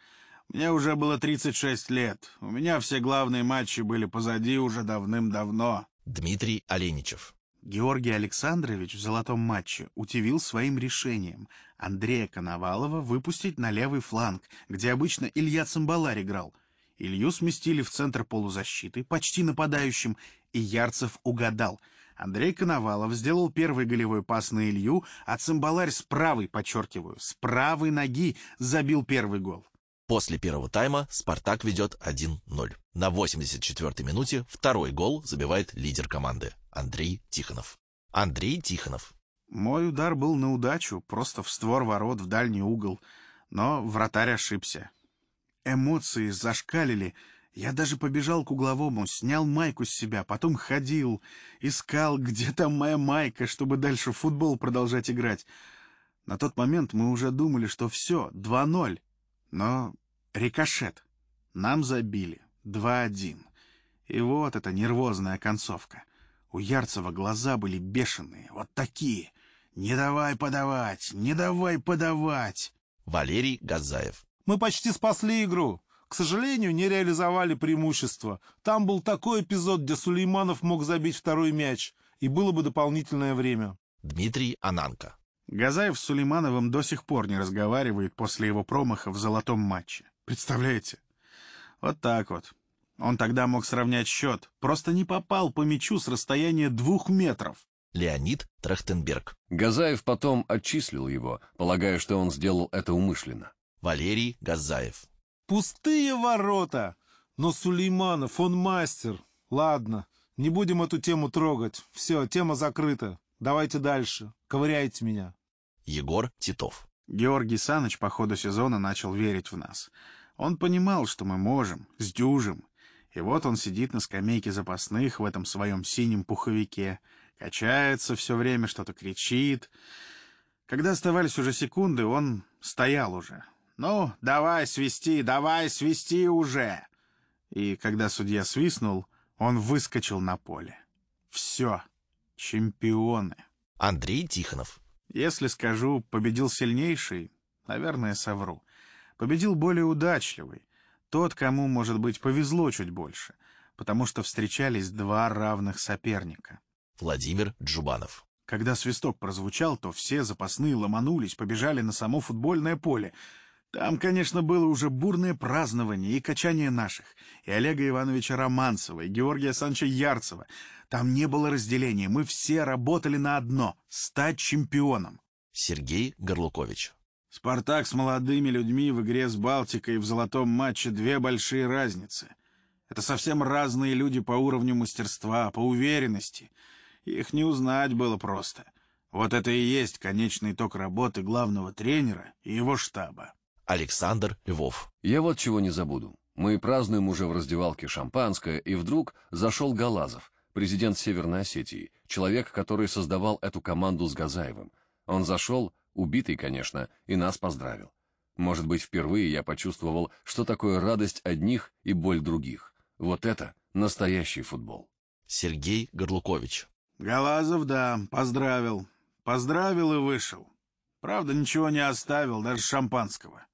Мне уже было 36 лет. У меня все главные матчи были позади уже давным-давно. Дмитрий Оленичев. Георгий Александрович в золотом матче удивил своим решением Андрея Коновалова выпустить на левый фланг, где обычно Илья Цимбаларь играл. Илью сместили в центр полузащиты, почти нападающим, и Ярцев угадал. Андрей Коновалов сделал первый голевой пас на Илью, а Цимбаларь с правой, подчеркиваю, с правой ноги забил первый гол. После первого тайма «Спартак» ведет 1-0. На 84-й минуте второй гол забивает лидер команды Андрей Тихонов. Андрей Тихонов. Мой удар был на удачу, просто в створ ворот, в дальний угол. Но вратарь ошибся. Эмоции зашкалили. Я даже побежал к угловому, снял майку с себя, потом ходил, искал, где там моя майка, чтобы дальше в футбол продолжать играть. На тот момент мы уже думали, что все, 2-0. Но рикошет. Нам забили. 2-1. И вот эта нервозная концовка. У Ярцева глаза были бешеные, вот такие. «Не давай подавать! Не давай подавать!» Валерий Газаев. Мы почти спасли игру. К сожалению, не реализовали преимущество. Там был такой эпизод, где Сулейманов мог забить второй мяч, и было бы дополнительное время. Дмитрий Ананко. Газаев с Сулеймановым до сих пор не разговаривает после его промаха в золотом матче. Представляете? Вот так вот. Он тогда мог сравнять счет, просто не попал по мячу с расстояния двух метров. Леонид Трахтенберг. Газаев потом отчислил его, полагая, что он сделал это умышленно. Валерий Газаев. Пустые ворота! Но Сулейманов, он мастер. Ладно, не будем эту тему трогать. Все, тема закрыта. Давайте дальше. Ковыряйте меня. Егор Титов. Георгий Саныч по ходу сезона начал верить в нас. Он понимал, что мы можем, сдюжим. И вот он сидит на скамейке запасных в этом своем синем пуховике, качается все время, что-то кричит. Когда оставались уже секунды, он стоял уже. «Ну, давай свисти, давай свисти уже!» И когда судья свистнул, он выскочил на поле. Все, чемпионы. Андрей Тихонов. Если скажу «победил сильнейший», наверное, совру. Победил более удачливый. Тот, кому, может быть, повезло чуть больше, потому что встречались два равных соперника. Владимир Джубанов. Когда свисток прозвучал, то все запасные ломанулись, побежали на само футбольное поле. Там, конечно, было уже бурное празднование и качание наших, и Олега Ивановича Романцева, и Георгия Санча Ярцева. Там не было разделения, мы все работали на одно — стать чемпионом. Сергей Горлукович. «Спартак» с молодыми людьми в игре с Балтикой в золотом матче две большие разницы. Это совсем разные люди по уровню мастерства, по уверенности. Их не узнать было просто. Вот это и есть конечный итог работы главного тренера и его штаба. Александр Львов. Я вот чего не забуду. Мы празднуем уже в раздевалке шампанское, и вдруг зашел Галазов, президент Северной Осетии, человек, который создавал эту команду с Газаевым. Он зашел, убитый, конечно, и нас поздравил. Может быть, впервые я почувствовал, что такое радость одних и боль других. Вот это настоящий футбол. Сергей Горлукович. Галазов, да, поздравил. Поздравил и вышел. Правда, ничего не оставил, даже шампанского.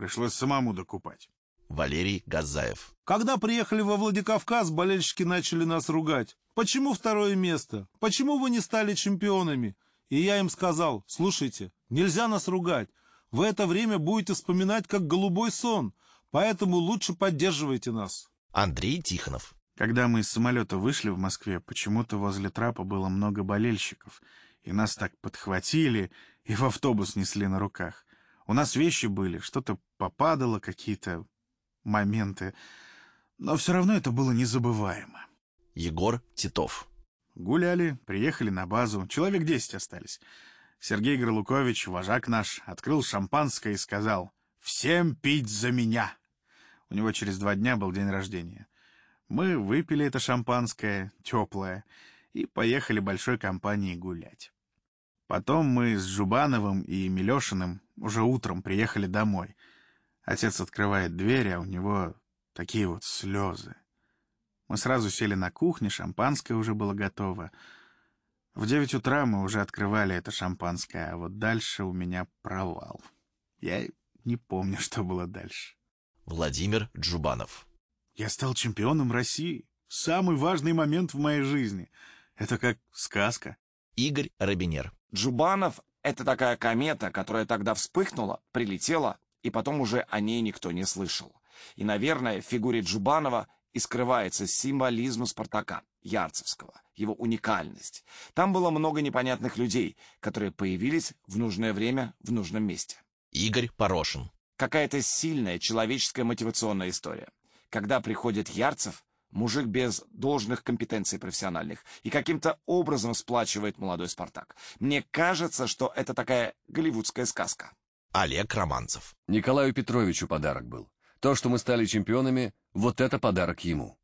Пришлось самому докупать. Валерий Газаев. Когда приехали во Владикавказ, болельщики начали нас ругать. Почему второе место? Почему вы не стали чемпионами? И я им сказал, слушайте, нельзя нас ругать. В это время будете вспоминать, как голубой сон. Поэтому лучше поддерживайте нас. Андрей Тихонов. Когда мы из самолета вышли в Москве, почему-то возле трапа было много болельщиков, и нас так подхватили и в автобус несли на руках. У нас вещи были, что-то попадало, какие-то моменты, но все равно это было незабываемо. Егор Титов. Гуляли, приехали на базу, человек десять остались. Сергей Горлукович, вожак наш, открыл шампанское и сказал «Всем пить за меня!» У него через два дня был день рождения. Мы выпили это шампанское, теплое, и поехали большой компанией гулять. Потом мы с Жубановым и Милешиным уже утром приехали домой. Отец открывает дверь, а у него такие вот слезы. Мы сразу сели на кухне, шампанское уже было готово. В девять утра мы уже открывали это шампанское, а вот дальше у меня провал. Я не помню, что было дальше. Владимир Джубанов. Я стал чемпионом России. Самый важный момент в моей жизни. Это как сказка. Игорь Робинер. Джубанов — это такая комета, которая тогда вспыхнула, прилетела, и потом уже о ней никто не слышал. И, наверное, в фигуре Джубанова и скрывается символизм Спартака, Ярцевского, его уникальность. Там было много непонятных людей, которые появились в нужное время в нужном месте. Игорь Порошин. Какая-то сильная человеческая мотивационная история. Когда приходит Ярцев, мужик без должных компетенций профессиональных, и каким-то образом сплачивает молодой «Спартак». Мне кажется, что это такая голливудская сказка. Олег Романцев. Николаю Петровичу подарок был. То, что мы стали чемпионами, вот это подарок ему.